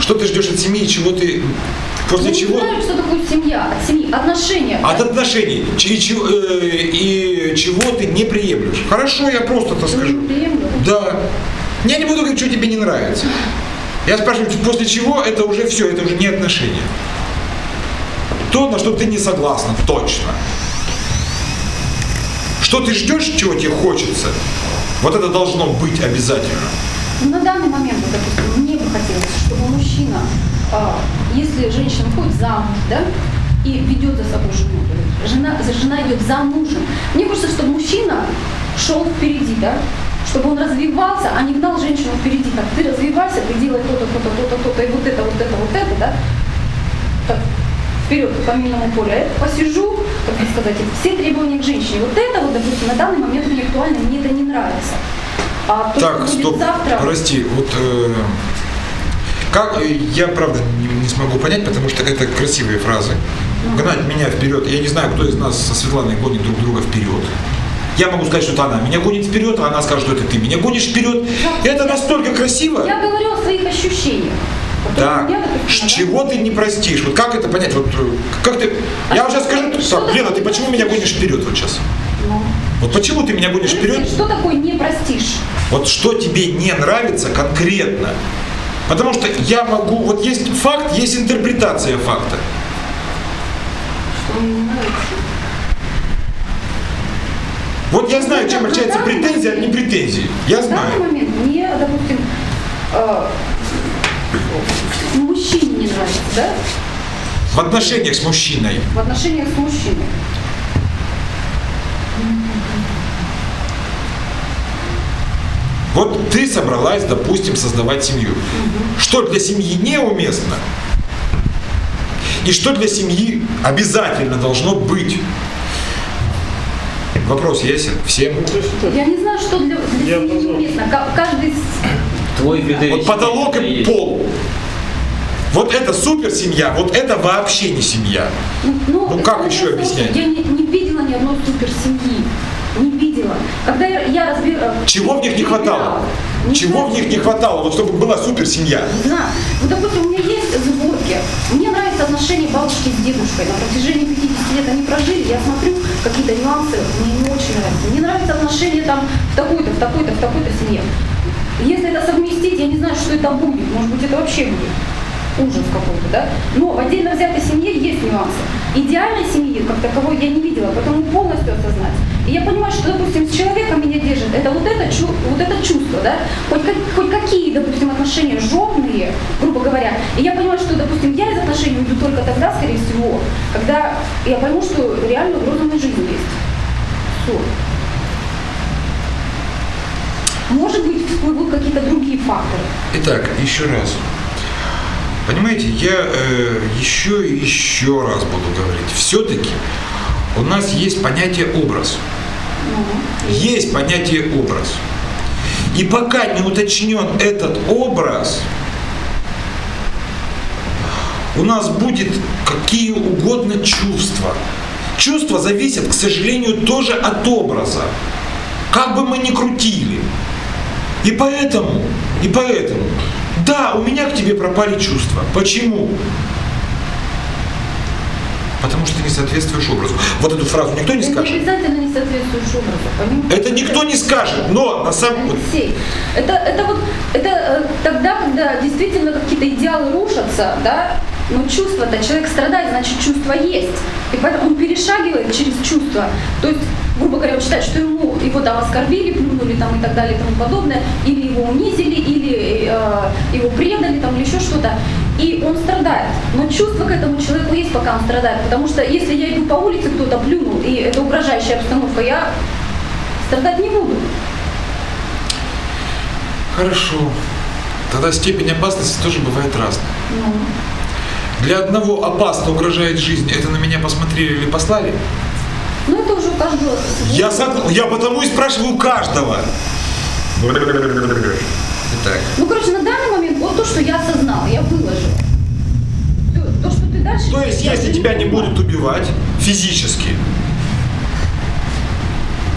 Что ты ждешь от семьи, чего ты, после я чего? не знаю, что такое семья, от семьи, отношения. От отношений. Ч- И, чего- э, и чего ты не приемлешь. Хорошо, я просто это скажу. не приемлю. Да. Я не буду говорить, что тебе не нравится. Я спрашиваю, после чего это уже все, это уже не отношения. То, на что ты не согласна, точно. Что ты ждешь, чего тебе хочется, вот это должно быть обязательно. На данный момент, допустим, мне бы хотелось, чтобы мужчина, если женщина выходит замуж, да, и ведет за собой жену, жена, жена идет за мужем, мне хочется, чтобы мужчина шел впереди, да, чтобы он развивался, а не гнал женщину впереди, так, ты развивайся, ты делай то-то, то-то, то-то, то-то, и вот это, вот это, вот это, да, так, вперед по минному полю, а это посижу, как бы сказать, все требования к женщине. Вот это вот, допустим, на данный момент мне актуально, мне это не нравится. А то, Так, что будет стоп, завтра, прости, вот э, как, э, я правда не, не смогу понять, потому что это красивые фразы. Гнать меня вперед. Я не знаю, кто из нас со Светланой гонит друг друга вперед. Я могу сказать, что это она меня гонит вперед, а она скажет, что это ты меня гонишь вперед. Это настолько красиво. Я говорю о своих ощущениях. Допустим, Ш- чего ты не простишь? Вот как это понять? Вот э, как ты? Я вам сейчас скажу, так, Лена, ты почему меня гонишь вперед вот сейчас? Ну. Вот почему ты меня гонишь Алексей, вперед? Что такое не простишь? Вот что тебе не нравится конкретно? Потому что я могу, вот есть факт, есть интерпретация факта. Вот я знаю, чем отличается претензия от непретензии. Я В данный знаю. момент мне, допустим, э, мужчине не нравится, да? В отношениях с мужчиной. В отношениях с мужчиной. Вот ты собралась, допустим, создавать семью. Что для семьи неуместно? И что для семьи обязательно должно быть? Вопрос ясен всем. Я не знаю, что для, для семьи неуместно. Ка- Каждый Твой. Вот потолок и есть. пол. Вот это супер семья, вот это вообще не семья. Ну, Ну, как это еще объяснять? Я не, не видела ни одной супер семьи. Не видела. Когда я, я разбирала... Чего в них не хватало? Чего в них не хватало, вот чтобы была супер семья? Не знаю. Вот, допустим, у меня есть сборки. Мне нравится отношение бабушки с дедушкой. На протяжении 50 лет они прожили. Я смотрю какие-то нюансы, мне не очень нравятся. Мне нравится отношение там в такой-то, в такой-то, в такой-то семье. Если это совместить, я не знаю, что это будет. Может быть, это вообще будет ужас какой-то, да? Но в отдельно взятой семье есть нюансы. Идеальной семьи, как таковой, я не видела, поэтому полностью осознать. И я понимаю, что, допустим, с человеком меня держит, это вот это, вот это чувство, да? Хоть, хоть какие, допустим, отношения жопные, грубо говоря. И я понимаю, что, допустим, я из отношений уйду только тогда, скорее всего, когда я пойму, что реально угроза моей жизни есть. Все. Может быть, всплывут какие-то другие факторы. Итак, еще раз. Понимаете, я э, еще и еще раз буду говорить. Все-таки у нас есть понятие образ. Ну, Есть понятие образ. И пока не уточнен этот образ, у нас будет какие угодно чувства. Чувства зависят, к сожалению, тоже от образа. Как бы мы ни крутили. И поэтому, и поэтому, да, у меня к тебе пропали чувства. Почему? Потому что ты не соответствуешь образу. Вот эту фразу никто не Ты не скажет. обязательно не соответствуешь образу, понимаете? Это никто не скажет, но на самом Алексей, это, это вот это э, тогда, когда действительно какие-то идеалы рушатся, да, но чувство-то, человек страдает, значит чувство есть. И поэтому он перешагивает через чувство. То есть, грубо говоря, он считает, что ему его там оскорбили, плюнули там и так далее и тому подобное, или его унизили, или э, его предали там, или еще что-то. И он страдает. Но чувство к этому человеку есть, пока он страдает. Потому что если я иду по улице, кто-то плюнул, и это угрожающая обстановка, я страдать не буду. Хорошо. Тогда степень опасности тоже бывает разная. Ну, Для одного опасно угрожает жизнь. Это на меня посмотрели или послали? Ну, это уже у каждого. Я, сог- я потому и спрашиваю у каждого. Итак, Ну, короче, на данный момент вот то, что я осознала, я выложила. То, что ты дальше... то есть, если тебя не понимаю. будут убивать физически,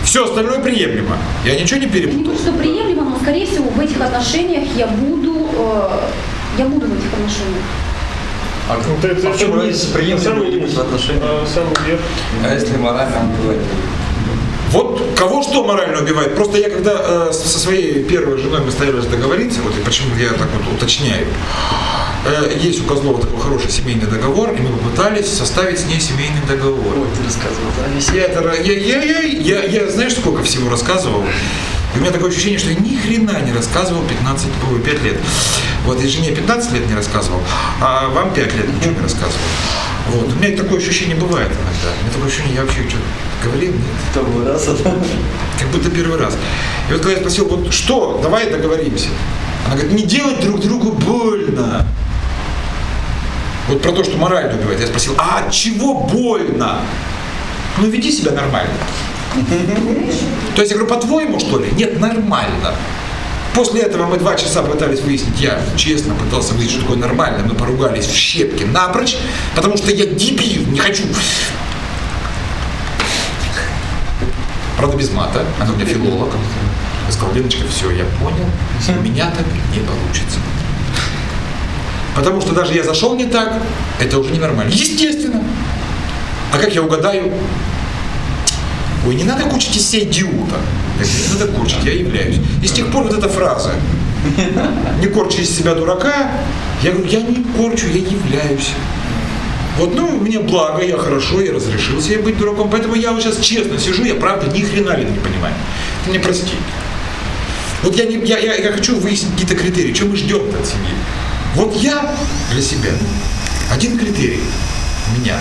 все остальное приемлемо. Я ничего не Я не перепутал. говорю, что приемлемо, но, скорее всего, в этих отношениях я буду... э, я буду в этих отношениях. А, Ну, ты- ты а в чем это разница самый приемлемо низ, быть в а верх. А если морально убивать? Вот кого что морально убивает? Просто я когда э, со своей первой женой мы старались договориться, вот и почему я так вот уточняю. Э, есть у Козлова такой хороший семейный договор, и мы попытались составить с ней семейный договор. Ой, ты рассказывал, да? Я, это, ра- я, я, я, я, я знаешь, сколько всего рассказывал? И у меня такое ощущение, что я ни хрена не рассказывал 15, ой, 5 лет. Вот, и жене 15 лет не рассказывал, а вам 5 лет ничего не рассказывал. Вот, у меня такое ощущение бывает иногда. У меня такое ощущение, я вообще что-то говорил, нет? Второй раз это. Как будто первый раз. И вот когда я спросил, вот что, давай договоримся. Она говорит, не делать друг другу больно. Вот про то, что морально убивает. Я спросил, а от чего больно? Ну веди себя нормально. То есть я говорю, по-твоему, что ли? Нет, нормально. После этого мы два часа пытались выяснить, я честно пытался выяснить, что такое нормально, мы поругались в щепки напрочь, потому что я дебил, не хочу. Правда, без мата. Она у меня филолог. Я сказал, Леночка, все, я понял. У меня так не получится. Потому что даже я зашел не так, это уже ненормально. Естественно. А как я угадаю? Ой, не надо кучить из себя идиота. Не надо кучить, я являюсь. И с тех пор вот эта фраза. Не корчи из себя дурака. Я говорю, я не корчу, я являюсь. Вот, ну, мне благо, я хорошо, я разрешил себе быть дураком. Поэтому я вот сейчас честно сижу, я правда ни хрена ли не понимаю. Ты мне прости. Вот я, не, я, я, я хочу выяснить какие-то критерии, что мы ждем от семьи. Вот я для себя один критерий меня.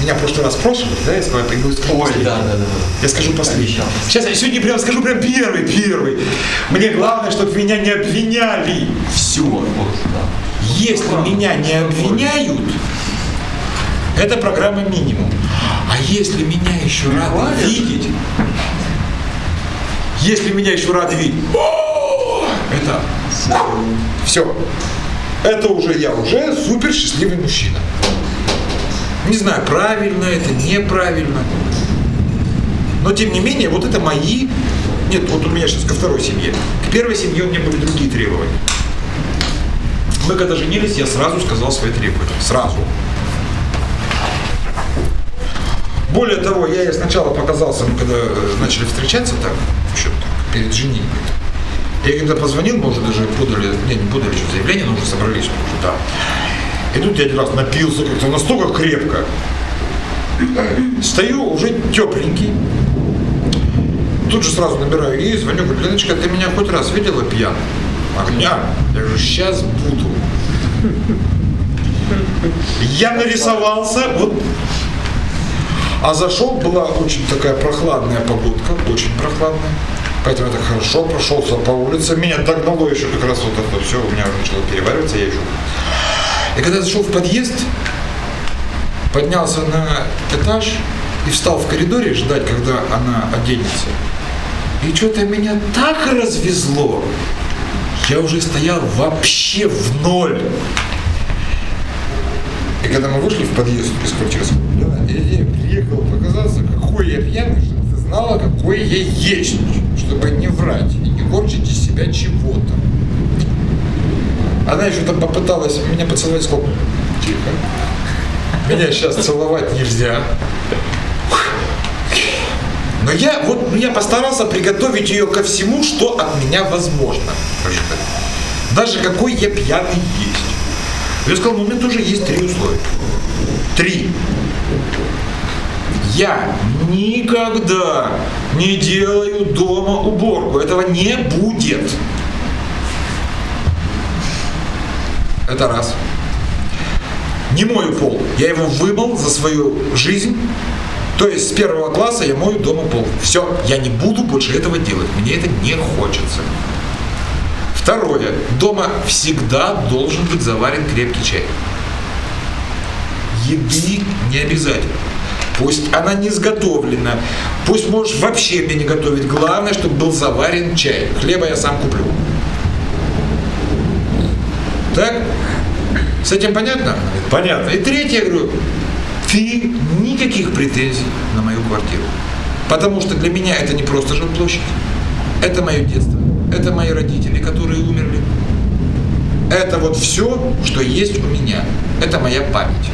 Меня в прошлый раз спрашивали, да, я сказал, я пойду скажу Ой, последний. да, да, да. Я скажу последний. Сейчас я сегодня прям скажу прям первый, первый. Мне главное, чтобы меня не обвиняли. Все. Вот, да. Если меня не обвиняют, это программа минимум. А если меня еще рады видеть, если меня еще рады видеть, это все. Это уже я уже супер счастливый мужчина. Не знаю, правильно это, неправильно. Но тем не менее, вот это мои... Нет, вот у меня сейчас ко второй семье. К первой семье у меня были другие требования. Мы когда женились, я сразу сказал свои требования. Сразу. Более того, я ей сначала показался, мы когда э, начали встречаться так, еще так, перед женитьбой. Я когда позвонил, мы уже даже подали, не, не подали еще заявление, но уже собрались, уже, да. И тут я один раз напился как-то настолько крепко. Стою уже тепленький. Тут же сразу набираю ей, звоню, говорю, Леночка, ты меня хоть раз видела пьяным? Огня. Я говорю, сейчас буду. Я нарисовался, вот. А зашел, была очень такая прохладная погодка, очень прохладная. Поэтому я так хорошо прошелся по улице. Меня догнало еще как раз вот это все, у меня уже начало перевариваться, я еще. И когда я зашел в подъезд, поднялся на этаж и встал в коридоре ждать, когда она оденется. И что-то меня так развезло. Я уже стоял вообще в ноль. И когда мы вышли в подъезд из квартиры, я ей приехал показаться, какой я пьяный, чтобы ты знала, какой я есть, чтобы не врать и не корчить из себя чего-то. Она еще там попыталась меня поцеловать, сказала, тихо, меня сейчас целовать нельзя. Но я, вот, ну, я постарался приготовить ее ко всему, что от меня возможно. Даже какой я пьяный есть. Я сказал, ну у меня тоже есть три условия. Три. Я никогда не делаю дома уборку. Этого не будет. Это раз. Не мою пол. Я его вымыл за свою жизнь. То есть с первого класса я мою дома пол. Все, я не буду больше этого делать. Мне это не хочется. Второе. Дома всегда должен быть заварен крепкий чай. Еды не обязательно. Пусть она не изготовлена. Пусть можешь вообще мне не готовить. Главное, чтобы был заварен чай. Хлеба я сам куплю. Так? С этим понятно? Понятно. И третье, я говорю, ты никаких претензий на мою квартиру. Потому что для меня это не просто жилплощадь. Это мое детство. Это мои родители, которые умерли. Это вот все, что есть у меня. Это моя память.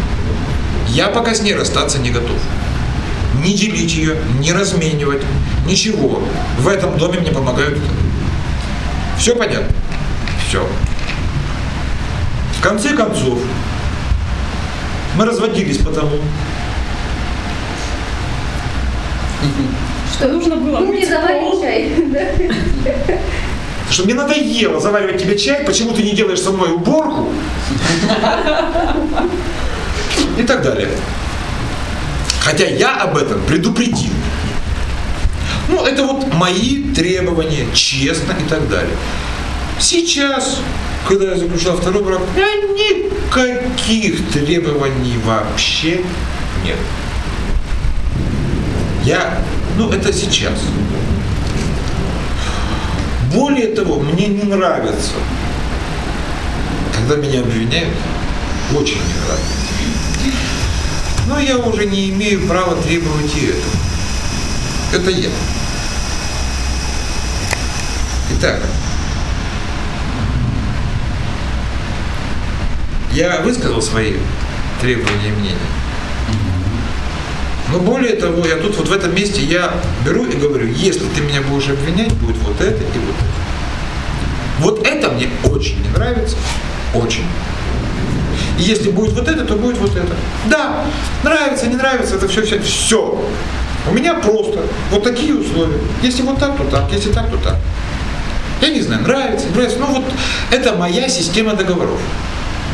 Я пока с ней расстаться не готов. Не делить ее, не разменивать, ничего. В этом доме мне помогают. Все понятно? Все. В конце концов, мы разводились потому, Что нужно было Ну, не заварить чай. что мне надоело заваривать тебе чай, почему ты не делаешь со мной уборку? И так далее. Хотя я об этом предупредил. Ну, это вот мои требования, честно и так далее. Сейчас, когда я заключал второй брак, у меня никаких требований вообще нет. Я, ну, это сейчас. Более того, мне не нравится, когда меня обвиняют, очень не нравится. Но я уже не имею права требовать и этого. это я. Итак, я высказал свои требования и мнения. Но более того, я тут вот в этом месте я беру и говорю, если ты меня будешь обвинять, будет вот это и вот это. Вот это мне очень не нравится, очень. И если будет вот это, то будет вот это. Да, нравится, не нравится, это все, все, все. У меня просто вот такие условия. Если вот так, то так, если так, то так. Я не знаю, нравится, нравится. Ну вот это моя система договоров.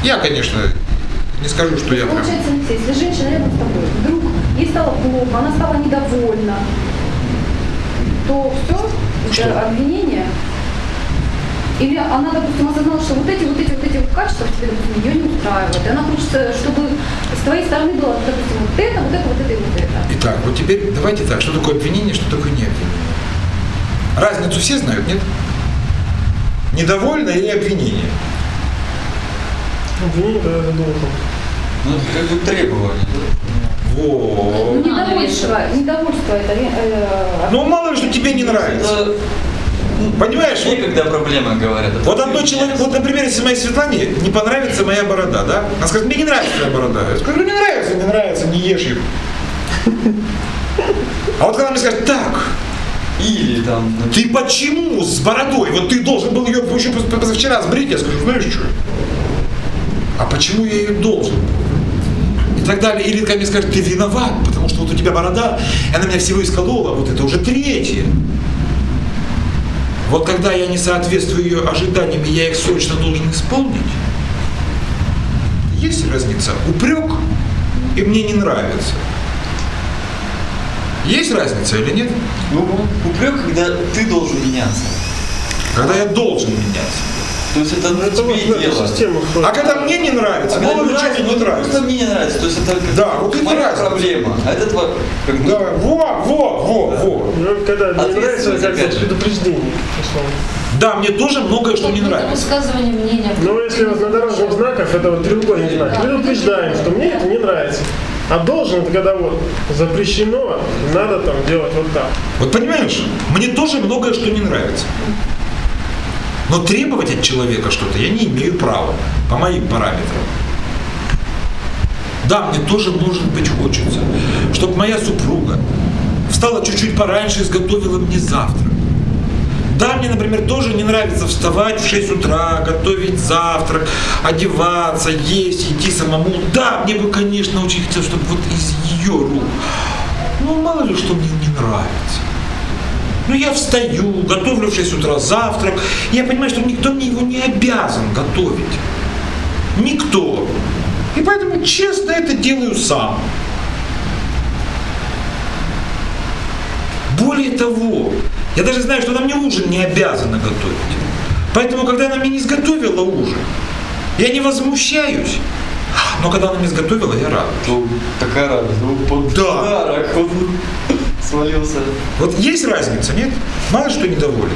Я, конечно, не скажу, что я прям... Получается, Алексей, если женщина рядом с тобой, вдруг ей стало плохо, она стала недовольна, то все, Что? это обвинение. Или она, допустим, осознала, что вот эти, вот эти, вот эти вот качества в тебе, допустим, ее не устраивают. И она хочет, чтобы с твоей стороны было, допустим, вот это, вот это, вот это и вот это. Итак, вот теперь давайте так, что такое обвинение, что такое не обвинение. Разницу все знают, нет? Недовольно или обвинение? Обвинение, когда это должен. Ну, это как бы требование. Ну, Вот. недовольство, недовольство это... э, Ну, мало ли, что тебе не нравится. Это Понимаешь, вот, некогда проблема, говорят. Вот одной человек, вот, например, если моей Светлане не понравится моя борода, да? Она скажет, мне не нравится твоя борода. Я скажу, «Ну, не нравится, не нравится, не ешь ее. А вот когда она мне скажет, так, Или там, ну, ты почему с бородой? Вот ты должен был ее еще поз- позавчера сбрить. Я скажу, знаешь что? А почему я ее должен? И так далее. Или когда мне скажут, ты виноват, потому что вот у тебя борода, и она меня всего исколола. Вот это уже третье. Вот когда я не соответствую ее ожиданиям, и я их срочно должен исполнить, есть разница? Упрек и мне не нравится. Есть разница или нет? ну, упрек, когда ты должен меняться. Когда я должен меняться. То есть это Ну, ну, это вот тебе этой дело. системе А когда мне не нравится, А когда нравится, мне не ну, Просто нравится. мне не нравится. То есть это как Да, вот это моя разница. проблема. А это твоя, как бы, Да, во, во, во, во. Ну, когда не нравится, Ответственность, как предупреждение, условно. Да, мне тоже многое что не Это нравится. высказывание мнения. Но если вот на дорожных знаках, это вот треугольник знак, предупреждаем, что мне это не нравится. А должен, это когда вот запрещено, надо там делать вот так. Вот понимаешь, мне тоже многое что не нравится. Но требовать от человека что-то я не имею права, по моим параметрам. Да, мне тоже, может быть, хочется, чтобы моя супруга встала чуть-чуть пораньше и изготовила мне завтрак. Да, мне, например, тоже не нравится вставать в 6 утра, готовить завтрак, одеваться, есть, идти самому. Да, мне бы, конечно, очень хотелось, чтобы вот из ее рук. Ну, мало ли, что мне не нравится. Ну, я встаю, готовлю в 6 утра завтрак. Я понимаю, что никто мне его не обязан готовить. Никто. И поэтому честно это делаю сам. Более того, я даже знаю, что она мне ужин не обязана готовить. Поэтому, когда она мне не сготовила ужин, я не возмущаюсь. Но когда она мне сготовила, я рад. то такая радость. Ну, под Да. Свалился. Вот есть разница, нет? Мало что недоволен.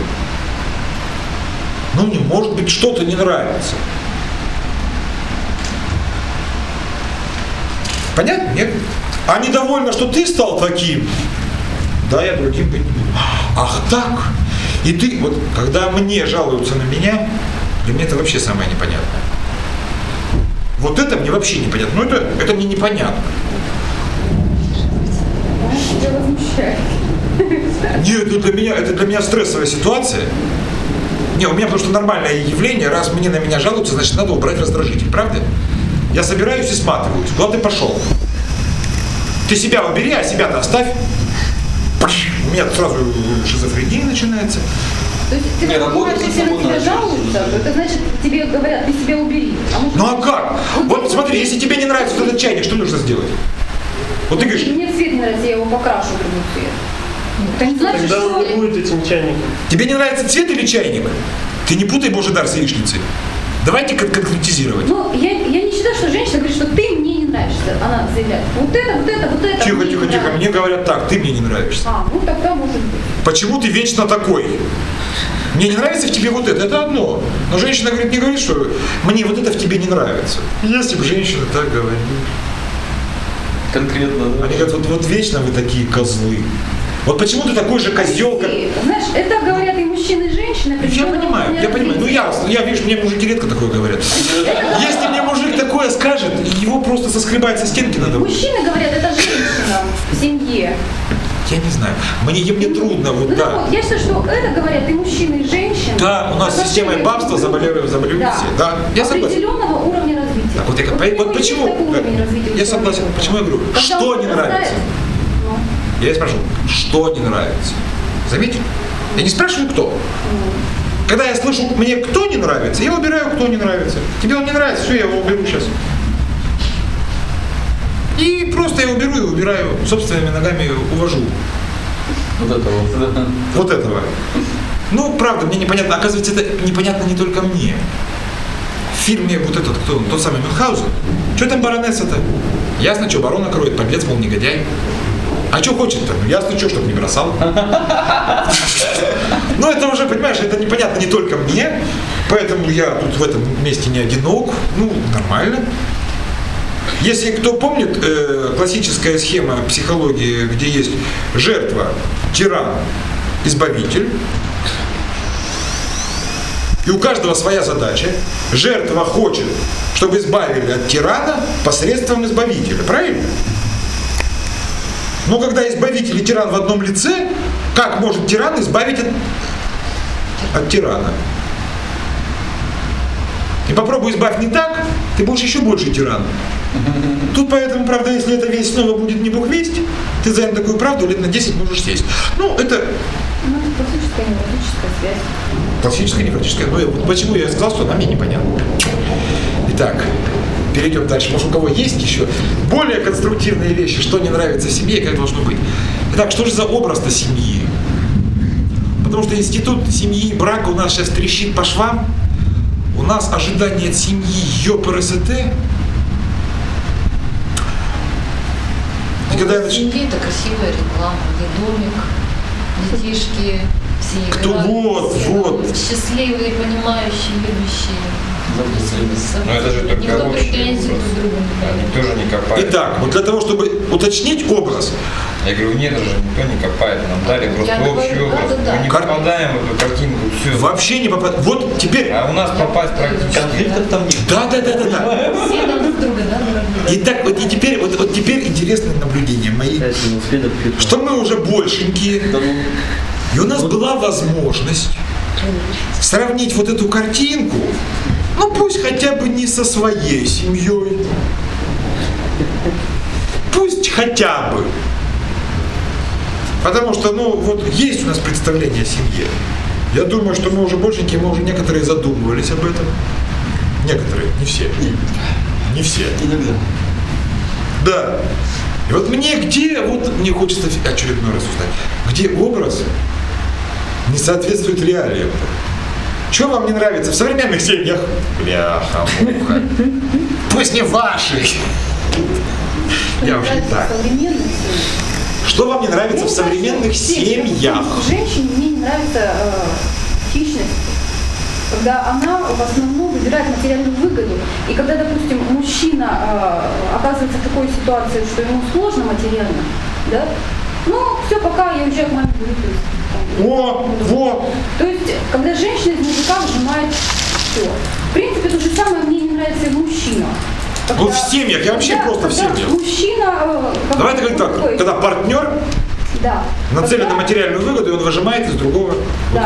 Ну, не может быть, что-то не нравится. Понятно, нет? А недовольна, что ты стал таким, да, я другим быть не буду. Ах так? И ты, вот, когда мне жалуются на меня, для меня это вообще самое непонятное. Вот это мне вообще непонятно. Ну, это, это мне непонятно. Возмущает. Нет, это для меня, это для меня стрессовая ситуация. Не, у меня что нормальное явление, раз мне на меня жалуются, значит надо убрать раздражитель, правда? Я собираюсь и сматываюсь. Куда ты пошел? Ты себя убери, а себя-то оставь. Пш! У меня сразу шизофрения начинается. То есть ты Не, когда работа понимаешь, за если на тебя жалуются, это значит, тебе говорят, ты себя убери. А может, Ну а как? Вот смотри, если тебе не нравится вот этот чайник, что нужно сделать? Вот ты говоришь, Мне цвет не нравится, я его покрашу в другой цвет. Это не значит, Тогда он не будет этим чайником. тебе не нравится цвет или чайник? Ты не путай Божий дар с яичницей. Давайте кон- конкретизировать. Ну, я, я не считаю, что женщина говорит, что ты мне не нравишься. Она заявляет, вот это, вот это, вот это. Тихо, мне тихо, тихо. Мне говорят так, ты мне не нравишься. А, ну тогда может быть. Почему ты вечно такой? Мне не нравится в тебе вот это, это одно. Но женщина говорит, не говорит, что мне вот это в тебе не нравится. Если бы женщина так говорила. Конкретно, да. Они говорят, вот, вот вечно вы такие козлы. Вот почему ты такой же козел, как... Знаешь, это говорят и мужчины, и женщины. Я определенного понимаю, я понимаю. Ну я, я вижу, мне мужики редко такое говорят. Если мне мужик такое скажет, его просто соскребать со стенки надо. Мужчины говорят, это женщина в семье. Я не знаю. Мне, мне трудно, вот Ну, да. вот, я считаю, что это говорят и мужчины, и женщины. Да, у нас системой друг бабства к другу. заболевают, заболевают все. Да, я согласен. Определенного уровня. Так вот, я, Вот него вот почему? я согласен. Почему я говорю? Когда что не нравится? ну, Я и спрашиваю, что не нравится? Заметили? Я не спрашиваю, кто. Когда я слышу, мне кто не нравится, я убираю, кто не нравится. Тебе он не нравится, все, я его уберу сейчас. И просто я уберу и убираю, собственными ногами увожу. Вот это вот. да. Вот этого. Ну, правда, мне непонятно. Оказывается, это непонятно не только мне. Фильме вот этот, кто он, тот самый Мюнхгаузен. Что там баронесса-то? Ясно, что барона кроет, подлец, мол, негодяй. А что хочет-то? Ну, ясно, что, чтобы не бросал. Ну, это уже, понимаешь, это непонятно не только мне, поэтому я тут в этом месте не одинок. Ну, нормально. Если кто помнит, э, классическая схема психологии, где есть жертва, тиран, избавитель, и у каждого своя задача. Жертва хочет, чтобы избавили от тирана посредством избавителя. Правильно? Но когда избавитель и тиран в одном лице, как может тиран избавить от, от тирана? И попробуй избавь не так, ты будешь еще больше тиран. Тут поэтому, правда, если это весь снова будет не бог весть, ты за такую правду лет на 10 можешь сесть. Ну, это классическая невротическая связь. классическая невротическая. Ну, вот почему я сказал, что нам мне непонятно. Итак, перейдем дальше. Может, у кого есть еще более конструктивные вещи, что не нравится в семье и как должно быть. Итак, что же за образ-то семьи? Потому что институт семьи и брака у нас сейчас трещит по швам. У нас ожидание от семьи ЕПРСТ. И когда я В нач- семье это красивая реклама, где домик, детишки, все Кто- играют, вот, все вот. счастливые, понимающие, любящие. Ну это же только Никто общее претензий друг другу не Они имеет. тоже не копают. Итак, вот для того, чтобы уточнить образ, Я говорю, нет, даже никто не копает. Нам дали просто Я говорю, общий образ. да-да-да. Мы не Кар- попадаем в эту картинку. Все. вообще не попадает. Вот теперь. А у нас попасть практически. Конфликтов там нет. Да, да, да, да, да. Все друг друга, да, дорогие? Итак, вот и теперь, вот, вот теперь интересное наблюдение мои. Что мы уже большенькие, Да ну, и у нас была возможность сравнить вот эту картинку, ну пусть хотя бы не со своей семьей, пусть хотя бы. Потому что, ну, вот есть у нас представление о семье. Я думаю, что мы уже большенькие, мы уже некоторые задумывались об этом. Некоторые, не все. Не все. иногда. Да. И вот мне где, вот мне хочется очередной раз узнать, где образ не соответствует реалиям. Что вам не нравится в современных семьях? Бляха, муха. Пусть не ваши. Я уже так. Современных семей. Что вам не нравится в современных семьях? Женщине мне не нравится э, хищность, когда она в основном выбирает материальную выгоду. И когда, допустим, мужчина э, оказывается в такой ситуации, что ему сложно материально, да, ну, все, пока я уезжаю к маме в О, во, то есть, когда женщина из мужика выжимает все. В принципе, то же самое мне не нравится и в мужчинах. Ну, в семьях, я вообще когда- просто в семьях. Мужчина... э, как давайте говорить так, такой- когда партнер Да. нацелен на материальную выгоду, и он выжимает из другого. Вот Да.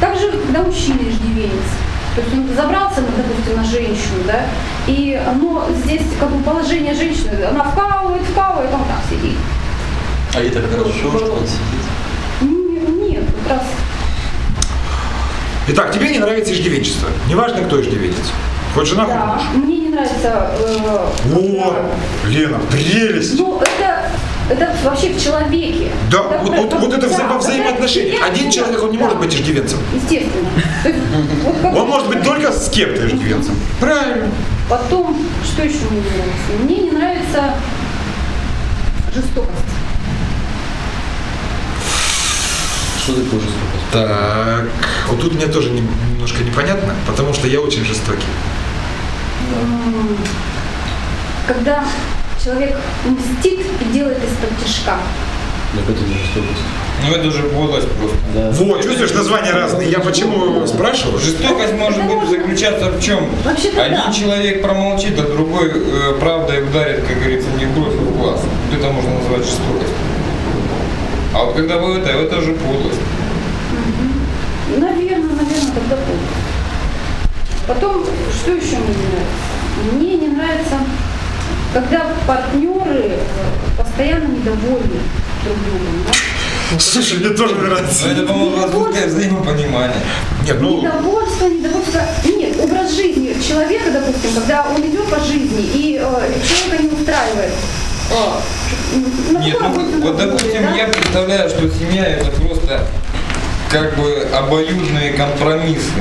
так. Также, когда мужчина иждивенец. То есть он забрался, ну, допустим, на женщину, да, и но здесь как бы положение женщины, она вкалывает, вкалывает, он так сидит. А это хорошо, что он сидит. Не- Нет, как раз Итак, тебе не нравится иждивенчество. Неважно, кто иждивенец. Хоть жена, хоть да. муж. Мне не нравится. э, О, Лена, прелесть! Ну, это, это вообще в человеке. Да, Это- вот, вот, вот это да, вза- во взаимоотношениях. это- Один человек, он не может быть иждивенцем. Естественно. Он может быть только с кем-то иждивенцем. Правильно. Потом, что еще мне не нравится? Мне не нравится жестокость. Что такое жестокость? Так, вот тут мне тоже не- немножко непонятно, потому что я очень жестокий. Когда человек мстит и делает из-под тяжка. Так это не жестокость. Ну это же подлость просто. Да. Вот, чувствуешь, названия разные. Я почему спрашиваю? Жестокость может быть заключаться в чем? Вообще-то Один да. человек промолчит, а другой э, правдой ударит, как говорится, не в бровь, а в глаз. Вот это можно назвать жестокость. А вот когда вы это, это же подлость. Наверное, наверное, тогда поздно. Потом, что еще мне не нравится? Мне не нравится, когда партнеры э, постоянно недовольны друг другом. да. Слушай, мне тоже нравится. Но это, по-моему, отсутствие взаимопонимания. Нет, ну, Недовольство, недовольство. Нет, образ жизни человека, допустим, когда он идет по жизни и э, человека не устраивает. э, на Нет, ну вот работает, допустим, да? я представляю, что семья это просто как бы обоюдные компромиссы.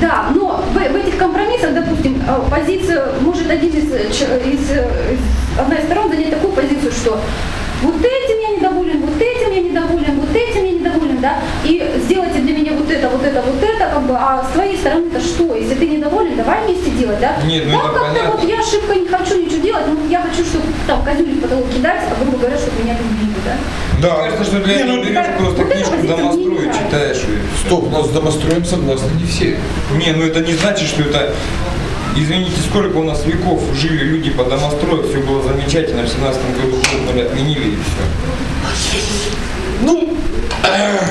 Да, но в, в этих компромиссах, допустим, э, позиция, может один из, э, ч- из, э, из- одна из сторон занять такую позицию, что вот этим я недоволен, вот этим я недоволен, вот этим я недоволен, да, и меня вот это, вот это, вот это, как бы, а с твоей стороны-то что? Если ты недоволен, давай вместе делать, да? Нет, ну да, как-то вот я ошибка не хочу ничего делать, но я хочу, чтобы там козюли в потолок кидать, а грубо говоря, чтобы меня любили, да? да. Мне кажется, что для этого ну, берешь так, просто вот книжку нравится. читаешь и всё. Стоп, у нас с домостроем согласны не все. Не, ну это не значит, что это... Извините, сколько у нас веков жили люди по домострою, все было замечательно, в 17 году отменили и все. Ну,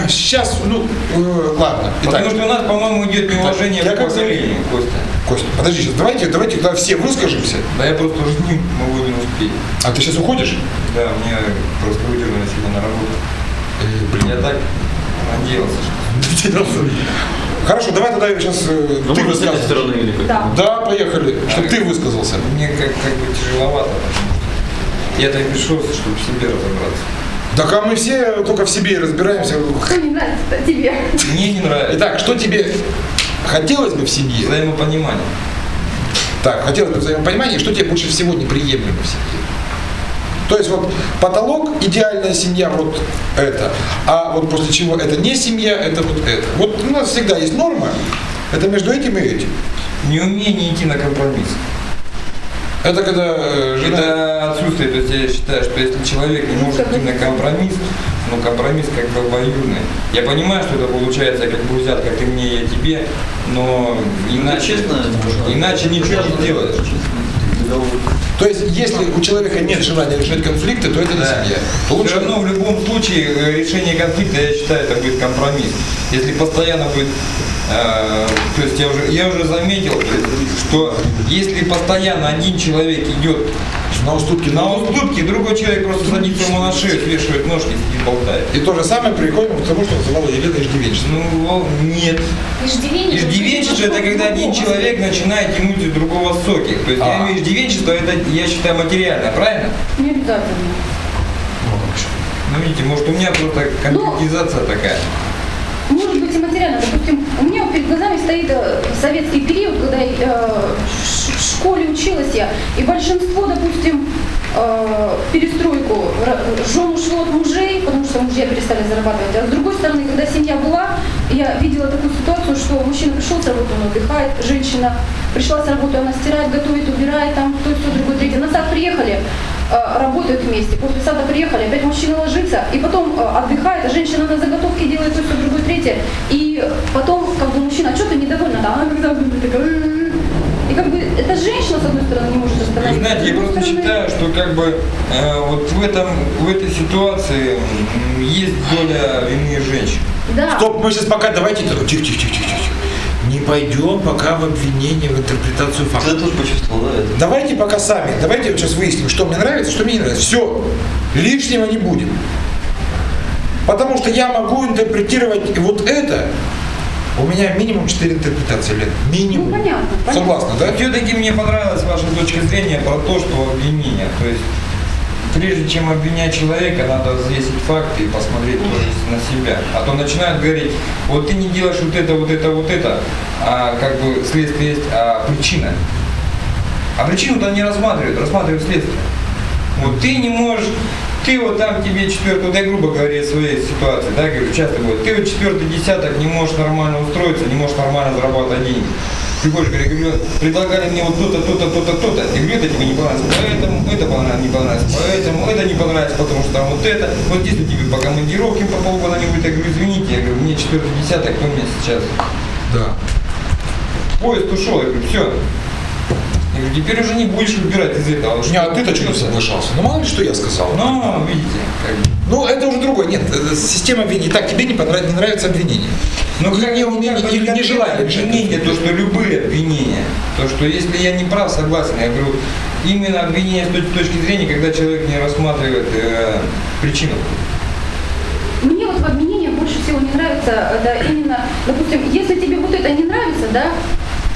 сейчас, ну, э, ладно. Итак, Потому что у нас, по-моему, идет неуважение Я к как поколению, Костя. Костя, подожди, сейчас давайте, давайте тогда все выскажемся. Да я просто уже не могу не успеть. А ты сейчас уходишь? Да, мне просто выдернули сегодня на работу. Э, блин, Я так надеялся, что... Хорошо, давай тогда сейчас э, Ну, ты высказывайся. стороны или как? Да. Да, поехали, чтобы ты высказался. Мне как, как бы тяжеловато, потому что я так и пришел, чтобы в себе разобраться. Так а мы все только в себе и разбираемся. Что не нравится тебе? Мне не нравится. Итак, что тебе хотелось бы в семье? Взаимопонимание. Так, хотелось бы взаимопонимания, что тебе больше всего неприемлемо в семье? То есть вот потолок, идеальная семья, вот это. А вот после чего это не семья, это вот это. Вот у нас всегда есть норма, это между этим и этим. Неумение идти на компромисс. Это когда э, жена... Это отсутствие, то есть я считаю, что если человек не может идти на компромисс, ну компромисс как бы обоюдный. Я понимаю, что это получается как бы взятка ты мне, я тебе, но иначе, честно, иначе ничего не сделаешь. То есть если у человека нет желания решать конфликты, то это не Да. семья. То Все лучше... равно в любом случае э, решение конфликта, я считаю, это будет компромисс. Если постоянно будет, э, то есть я уже, я уже заметил, что если постоянно один человек идет На уступки на уступки, другой человек просто садится ему на шею, свешивает ножки и болтает. И то же самое приходим к тому, что называла Елена Иждивенчество. Ну, нет. Иждивенчество. Иждивенчество это когда один человек начинает тянуть из другого соки. То есть А. я имею иждивенчество, это я считаю материально, правильно? Не обязательно. Ну видите, может у меня просто конкретизация такая. Может быть и материально. Допустим, у меня перед глазами стоит э, советский период, когда э, в школе училась я, и большинство, допустим, э, перестройку жен ушло от мужей, потому что мужья перестали зарабатывать. А с другой стороны, когда семья была, я видела такую ситуацию, что мужчина пришел с работы, он отдыхает, женщина пришла с работы, она стирает, готовит, убирает, там то, все, другое, третье. На сад приехали, работают вместе. После сада приехали, опять мужчина ложится, и потом э, отдыхает, а женщина на заготовке делает то, все, другое, третье. И потом, как бы, мужчина, а что ты недовольна? Да, она когда такая... И как бы эта женщина, с одной стороны, не может Вы остановиться. знаете, с я просто стороны- считаю, что как бы э, вот в этом в этой ситуации есть доля вины женщин. Да. Стоп, мы сейчас пока давайте... Тихо, тихо, тихо, тихо, пойдем пока в обвинение, в интерпретацию Ты фактов. это тоже почувствовал, да? Это? Давайте пока сами, давайте вот сейчас выясним, что мне нравится, что мне не нравится. Все, лишнего не будет. Потому что я могу интерпретировать вот это. У меня минимум 4 интерпретации, Лен. Минимум. Ну, понятно, понятно. Согласна, да? Все-таки мне понравилась ваша точка зрения про то, что обвинение. То есть прежде чем обвинять человека, надо взвесить факты и посмотреть тоже на себя. А то начинают говорить, вот ты не делаешь вот это, вот это, вот это, а как бы следствие есть, а причина. А причину-то не рассматривают, рассматривают следствие. Вот ты не можешь, ты вот там тебе четвертый, вот я грубо говоря, из своей ситуации, да, говорю, часто говорят, ты вот четвертый десяток не можешь нормально устроиться, не можешь нормально зарабатывать деньги. Приходишь, говорю, предлагали мне вот то-то, то-то, то-то, то-то. Я говорю, это тебе не понравится, поэтому, это понравится, не понравится, поэтому, это не понравится, потому что там вот это. Вот если тебе по командировке по полгода не будет, я говорю, извините, я говорю, мне четвертый десяток, кто мне сейчас? Да. Поезд ушел, я говорю, все. Я говорю, теперь уже не будешь выбирать из этого. Не, а ты-то что не соглашался? Ну, мало ли, что я сказал. Ну, видите, как бы. Ну, это уже другое. Нет, э, система обвинений. Так, тебе не, понравится, не нравится обвинение. Ну, как не умение, как или бы нежелание решать обвинения, то, что любые обвинения, то, что если я не прав, согласен, я говорю, именно обвинение с той точки зрения, когда человек не рассматривает э, причину. Мне вот в обвинениях больше всего не нравится, да, именно, допустим, если тебе вот это не нравится, да,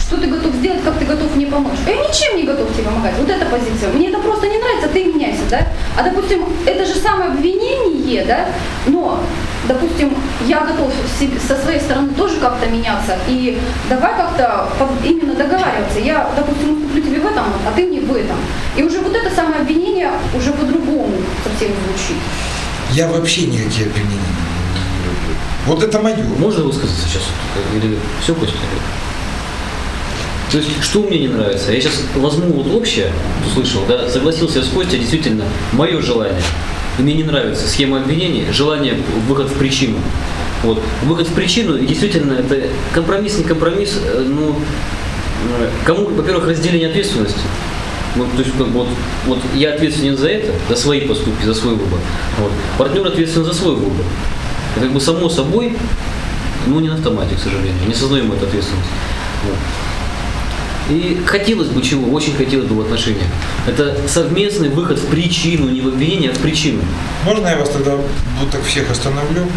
что ты готов сделать, как ты готов мне помочь. Я ничем не готов тебе помогать. Вот эта позиция. Мне это просто не нравится, ты меняйся, да. А, допустим, это же самое обвинение, да, но, допустим, я готов себе- со своей стороны тоже как-то меняться. И давай как-то именно договариваться. Я, допустим, уступлю тебе в этом, а ты мне в этом. И уже вот это самое обвинение уже по-другому совсем звучит. Я вообще никакие обвинения не, не люблю. Вот это мое. Можно высказаться сейчас? Или все, Костя? То есть, что мне не нравится? Я сейчас возьму вот общее, услышал, да, согласился с Костей, действительно, мое желание. Мне не нравится схема обвинений, желание выход в причину. Вот. Выход в причину, и действительно, это компромисс, не компромисс, э, ну, кому, во-первых, разделение ответственности. Ну, то есть, как бы вот, вот я ответственен за это, за свои поступки, за свой выбор. Вот. Партнер ответственен за свой выбор. И как бы само собой, ну не на автомате, к сожалению, не сознаем эту ответственность. Вот. И хотелось бы чего, очень хотелось бы в отношениях. Это совместный выход в причину, не в обвинение, а в причину. Можно я вас тогда вот так всех остановлю?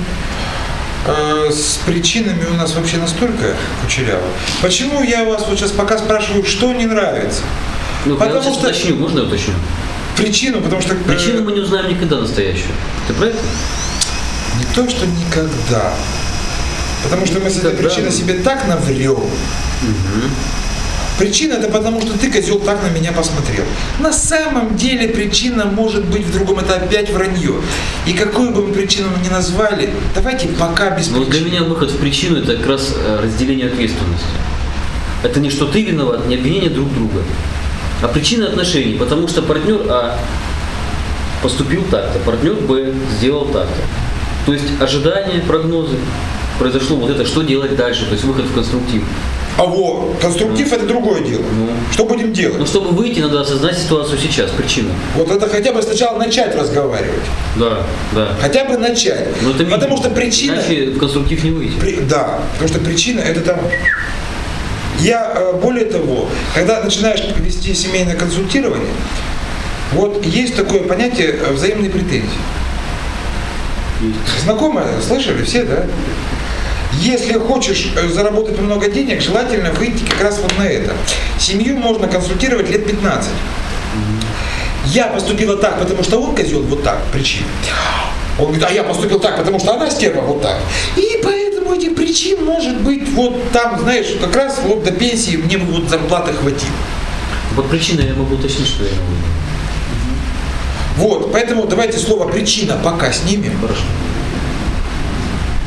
Э, С причинами у нас вообще настолько кучеряво. Почему я вас вот сейчас пока спрашиваю, что не нравится? Ну, я Потому сейчас что- уточню, можно я уточню? Причину, потому что... э, Причину мы не узнаем никогда настоящую. Ты про это? Не то, что никогда. Потому что мы с этой причиной себе так наврем. Причина это потому, что ты, козел, так на меня посмотрел. На самом деле причина может быть в другом, это опять вранье. И какую бы мы причину ни назвали, давайте пока без Но для причины. меня выход в причину это как раз э, разделение ответственности. Это не что ты виноват, не обвинение друг друга, а причина отношений, потому что партнер А поступил так-то, партнер Б сделал так-то. То есть ожидания, прогнозы, произошло вот это, что делать дальше, то есть выход в конструктив. А вот, конструктив это другое дело. Ну. Что будем делать? чтобы выйти, надо осознать ситуацию сейчас, причину. Вот это хотя бы сначала начать разговаривать. Да, да. Хотя бы начать. Но это Потому минимум. что причина... Иначе в конструктив не выйти. При- да, потому что причина это там. Я э, более того, когда начинаешь вести семейное консультирование, вот есть такое понятие э, взаимной претензии. Знакомое, слышали все, да? Если хочешь э, заработать много денег, желательно выйти как раз вот на это. Семью можно консультировать лет 15. Я поступила так, потому что он козел, вот так, причина. Он говорит, а я поступил так, потому что она стерва, вот так. И поэтому этих причин может быть вот там, знаешь, как раз вот до пенсии мне бы вот зарплаты хватило. Вот причина я могу уточнить, что я виду. Вот, поэтому давайте слово причина пока снимем. Хорошо.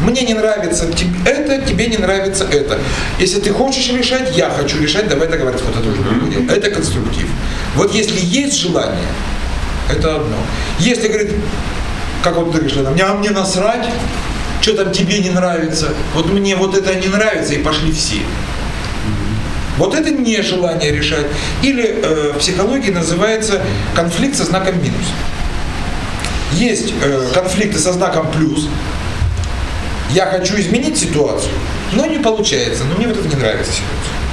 Мне не нравится это, тебе не нравится это. Если ты хочешь решать, я хочу решать, давай договариваться. Вот это уже дело. Это конструктив. Вот если есть желание, это одно. Если, говорит, как вот ты говоришь, а мне насрать, что там тебе не нравится, вот мне вот это не нравится, и пошли все. Вот это не желание решать. Или э, в психологии называется конфликт со знаком минус. Есть э, конфликты со знаком плюс. Я хочу изменить ситуацию, но не получается, но мне вот это не нравится ситуация.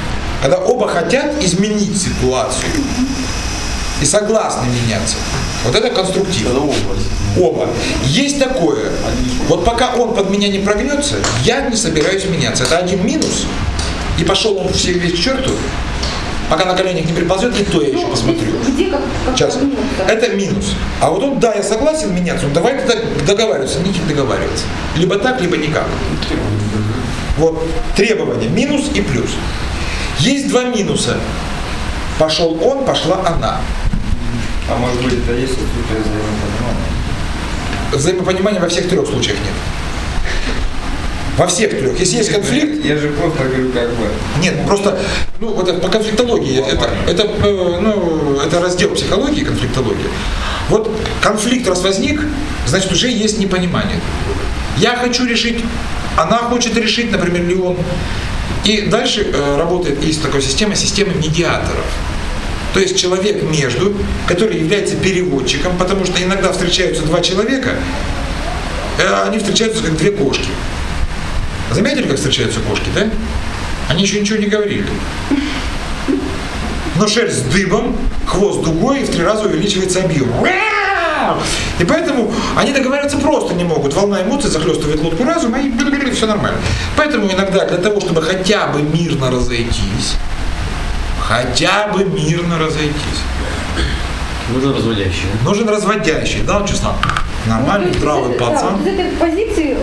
Когда оба хотят изменить ситуацию и согласны меняться. Вот это конструктив. Это область. Оба. Есть такое. Вот пока он под меня не прогнется, я не собираюсь меняться. Это один минус. И пошел он все весь к черту. Пока на коленях не приползет, и то я еще Ну, посмотрю. здесь Где как, как Сейчас. Это минус. А вот он, да, я согласен меняться, ну давай тогда договариваться, не договариваться. Либо так, либо никак. Вот требования, минус и плюс. Есть два минуса. Пошел он, пошла она. А может быть это есть отсутствие взаимопонимания? Взаимопонимания во всех трех случаях нет. Во всех трех. Если есть конфликт, Я же просто говорю, как бы. нет, просто, ну, вот это по конфликтологии, это, это, э, ну, это раздел психологии, конфликтологии. Вот конфликт раз возник, значит, уже есть непонимание. Я хочу решить, она хочет решить, например, не он. И дальше э, работает, есть такая система, система медиаторов. То есть человек между, который является переводчиком, потому что иногда встречаются два человека, э, они встречаются как две кошки. Заметили, как встречаются кошки, да? Они еще ничего не говорили. Но шерсть дыбом, хвост дугой и в три раза увеличивается объем. И поэтому они договариваться просто не могут. Волна эмоций захлестывает лодку разума и все нормально. Поэтому иногда для того, чтобы хотя бы мирно разойтись, хотя бы мирно разойтись, Нужно разводящий. нужен разводящий, да, честно, нормальный, здравый пацан. из этой позиции,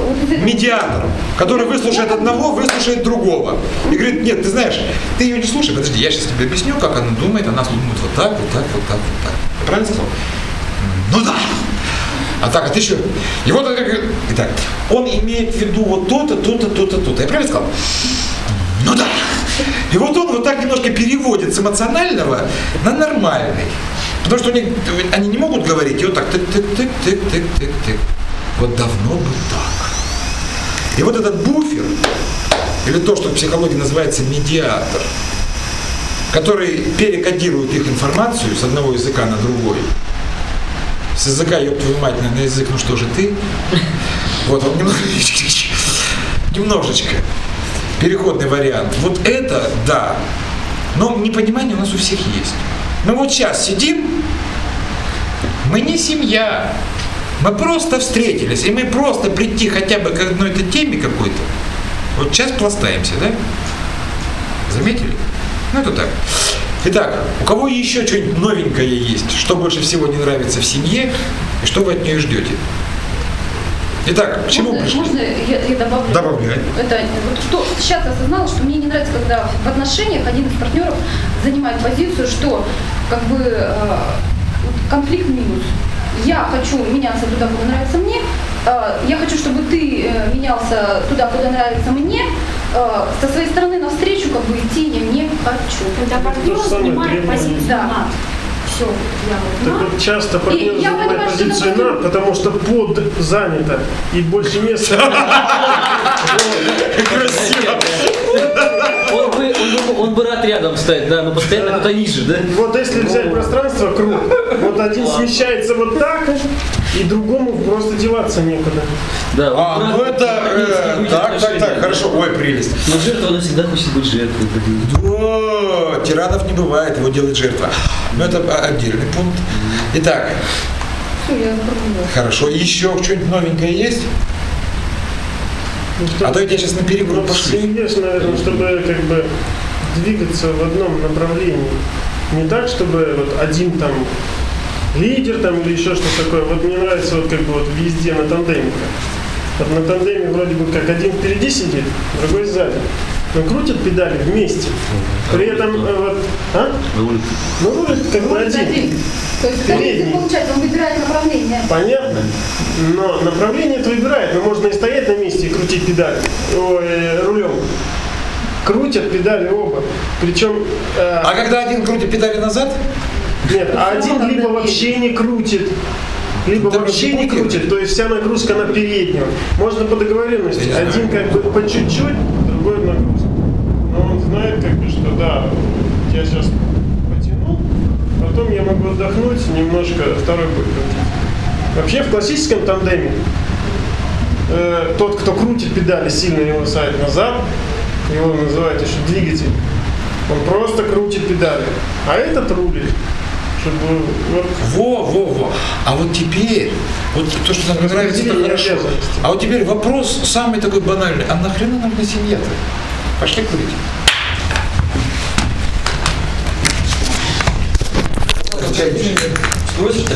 медиатор, который выслушает одного, выслушает другого. И говорит, нет, ты знаешь, ты ее не слушай, подожди, я сейчас тебе объясню, как она думает, она думает вот так, вот так, вот так, вот так. Я Правильно сказал? Ну да. А так, а ты еще... И вот. Итак, он имеет в виду вот то-то, то-то, то-то, то-то. Я правильно сказал? Ну да. И вот он вот так немножко переводит с эмоционального на нормальный. Потому что у них, они не могут говорить, и вот так, тык-тык-тык-тык-тык-тык-тык. Вот давно бы так. И вот этот буфер, или то, что в психологии называется медиатор, который перекодирует их информацию с одного языка на другой, с языка, ёб твою мать, на язык, ну что же ты? Вот, он немножечко, немножечко переходный вариант. Вот это, да. Но непонимание у нас у всех есть. Мы вот сейчас сидим, мы не семья. Мы просто встретились, и мы просто прийти хотя бы к одной-то теме какой-то. Вот сейчас пластаемся, да? Заметили? Ну, это так. Итак, у кого еще что-нибудь новенькое есть? Что больше всего не нравится в семье? И что вы от нее ждете? Итак, к чему можно, пришли? можно я, я добавлю? Добавляй. Это вот что сейчас осознала, что мне не нравится, когда в отношениях один из партнеров занимает позицию, что как бы э, конфликт минус. Я хочу меняться туда, куда нравится мне. э, я хочу, чтобы ты э, менялся туда, куда нравится мне. Э, со своей стороны навстречу как бы идти я не хочу. Когда партнер занимает позицию Да. Все, я вот Так вот часто партнер занимает позицию это на, потому что под занято и больше места. Красиво. Он бы, он, бы, он бы рад рядом стать, да, но постоянно кто-то ниже, да? Вот если взять пространство, круг, вот один смещается вот так, и другому просто деваться некуда. Да, А, ну это... э, так, так, так, хорошо. Ой, прелесть. Но жертва, она всегда хочет быть жертвой. О, тиранов не бывает, его делает жертва. Но это отдельный пункт. Итак, хорошо. Еще что-нибудь новенькое есть? Ну, А то я тебя сейчас на перегруз Вот в пошлю. семье, ж, наверное, чтобы как бы двигаться в одном направлении. Не так, чтобы вот один там лидер там или еще что-то такое. Вот мне нравится вот как бы вот везде на тандеме. Вот на тандеме вроде бы как один впереди сидит, другой сзади. Но крутят педали вместе. При этом э, вот, а? Ну рулит как бы один. один. То есть Передний. получается, он выбирает направление. Понятно. Но направление это выбирает. Но можно и стоять на месте и крутить педаль. Ой, рулем. Крутят педали оба. Причем э, А когда один крутит педали назад, нет, а один либо вообще не крутит, либо Да, вообще не крутит, то есть вся нагрузка на переднего. Можно по договоренности. Я не знаю. Один как бы по чуть-чуть, другой в нагрузку. Но он знает как бы, что да, я сейчас потяну, потом я могу отдохнуть, немножко второй будет крутить. Вообще в классическом тандеме э, тот, кто крутит педали, сильно его садит назад, его называют еще двигатель. Он просто крутит педали, а этот рулит. Чтобы вот Во, во, во. А вот теперь, вот то, что нам нравится, это хорошо. А вот теперь вопрос самый такой банальный. А нахрена нужна семья-то? Пошли курить. Спросишь,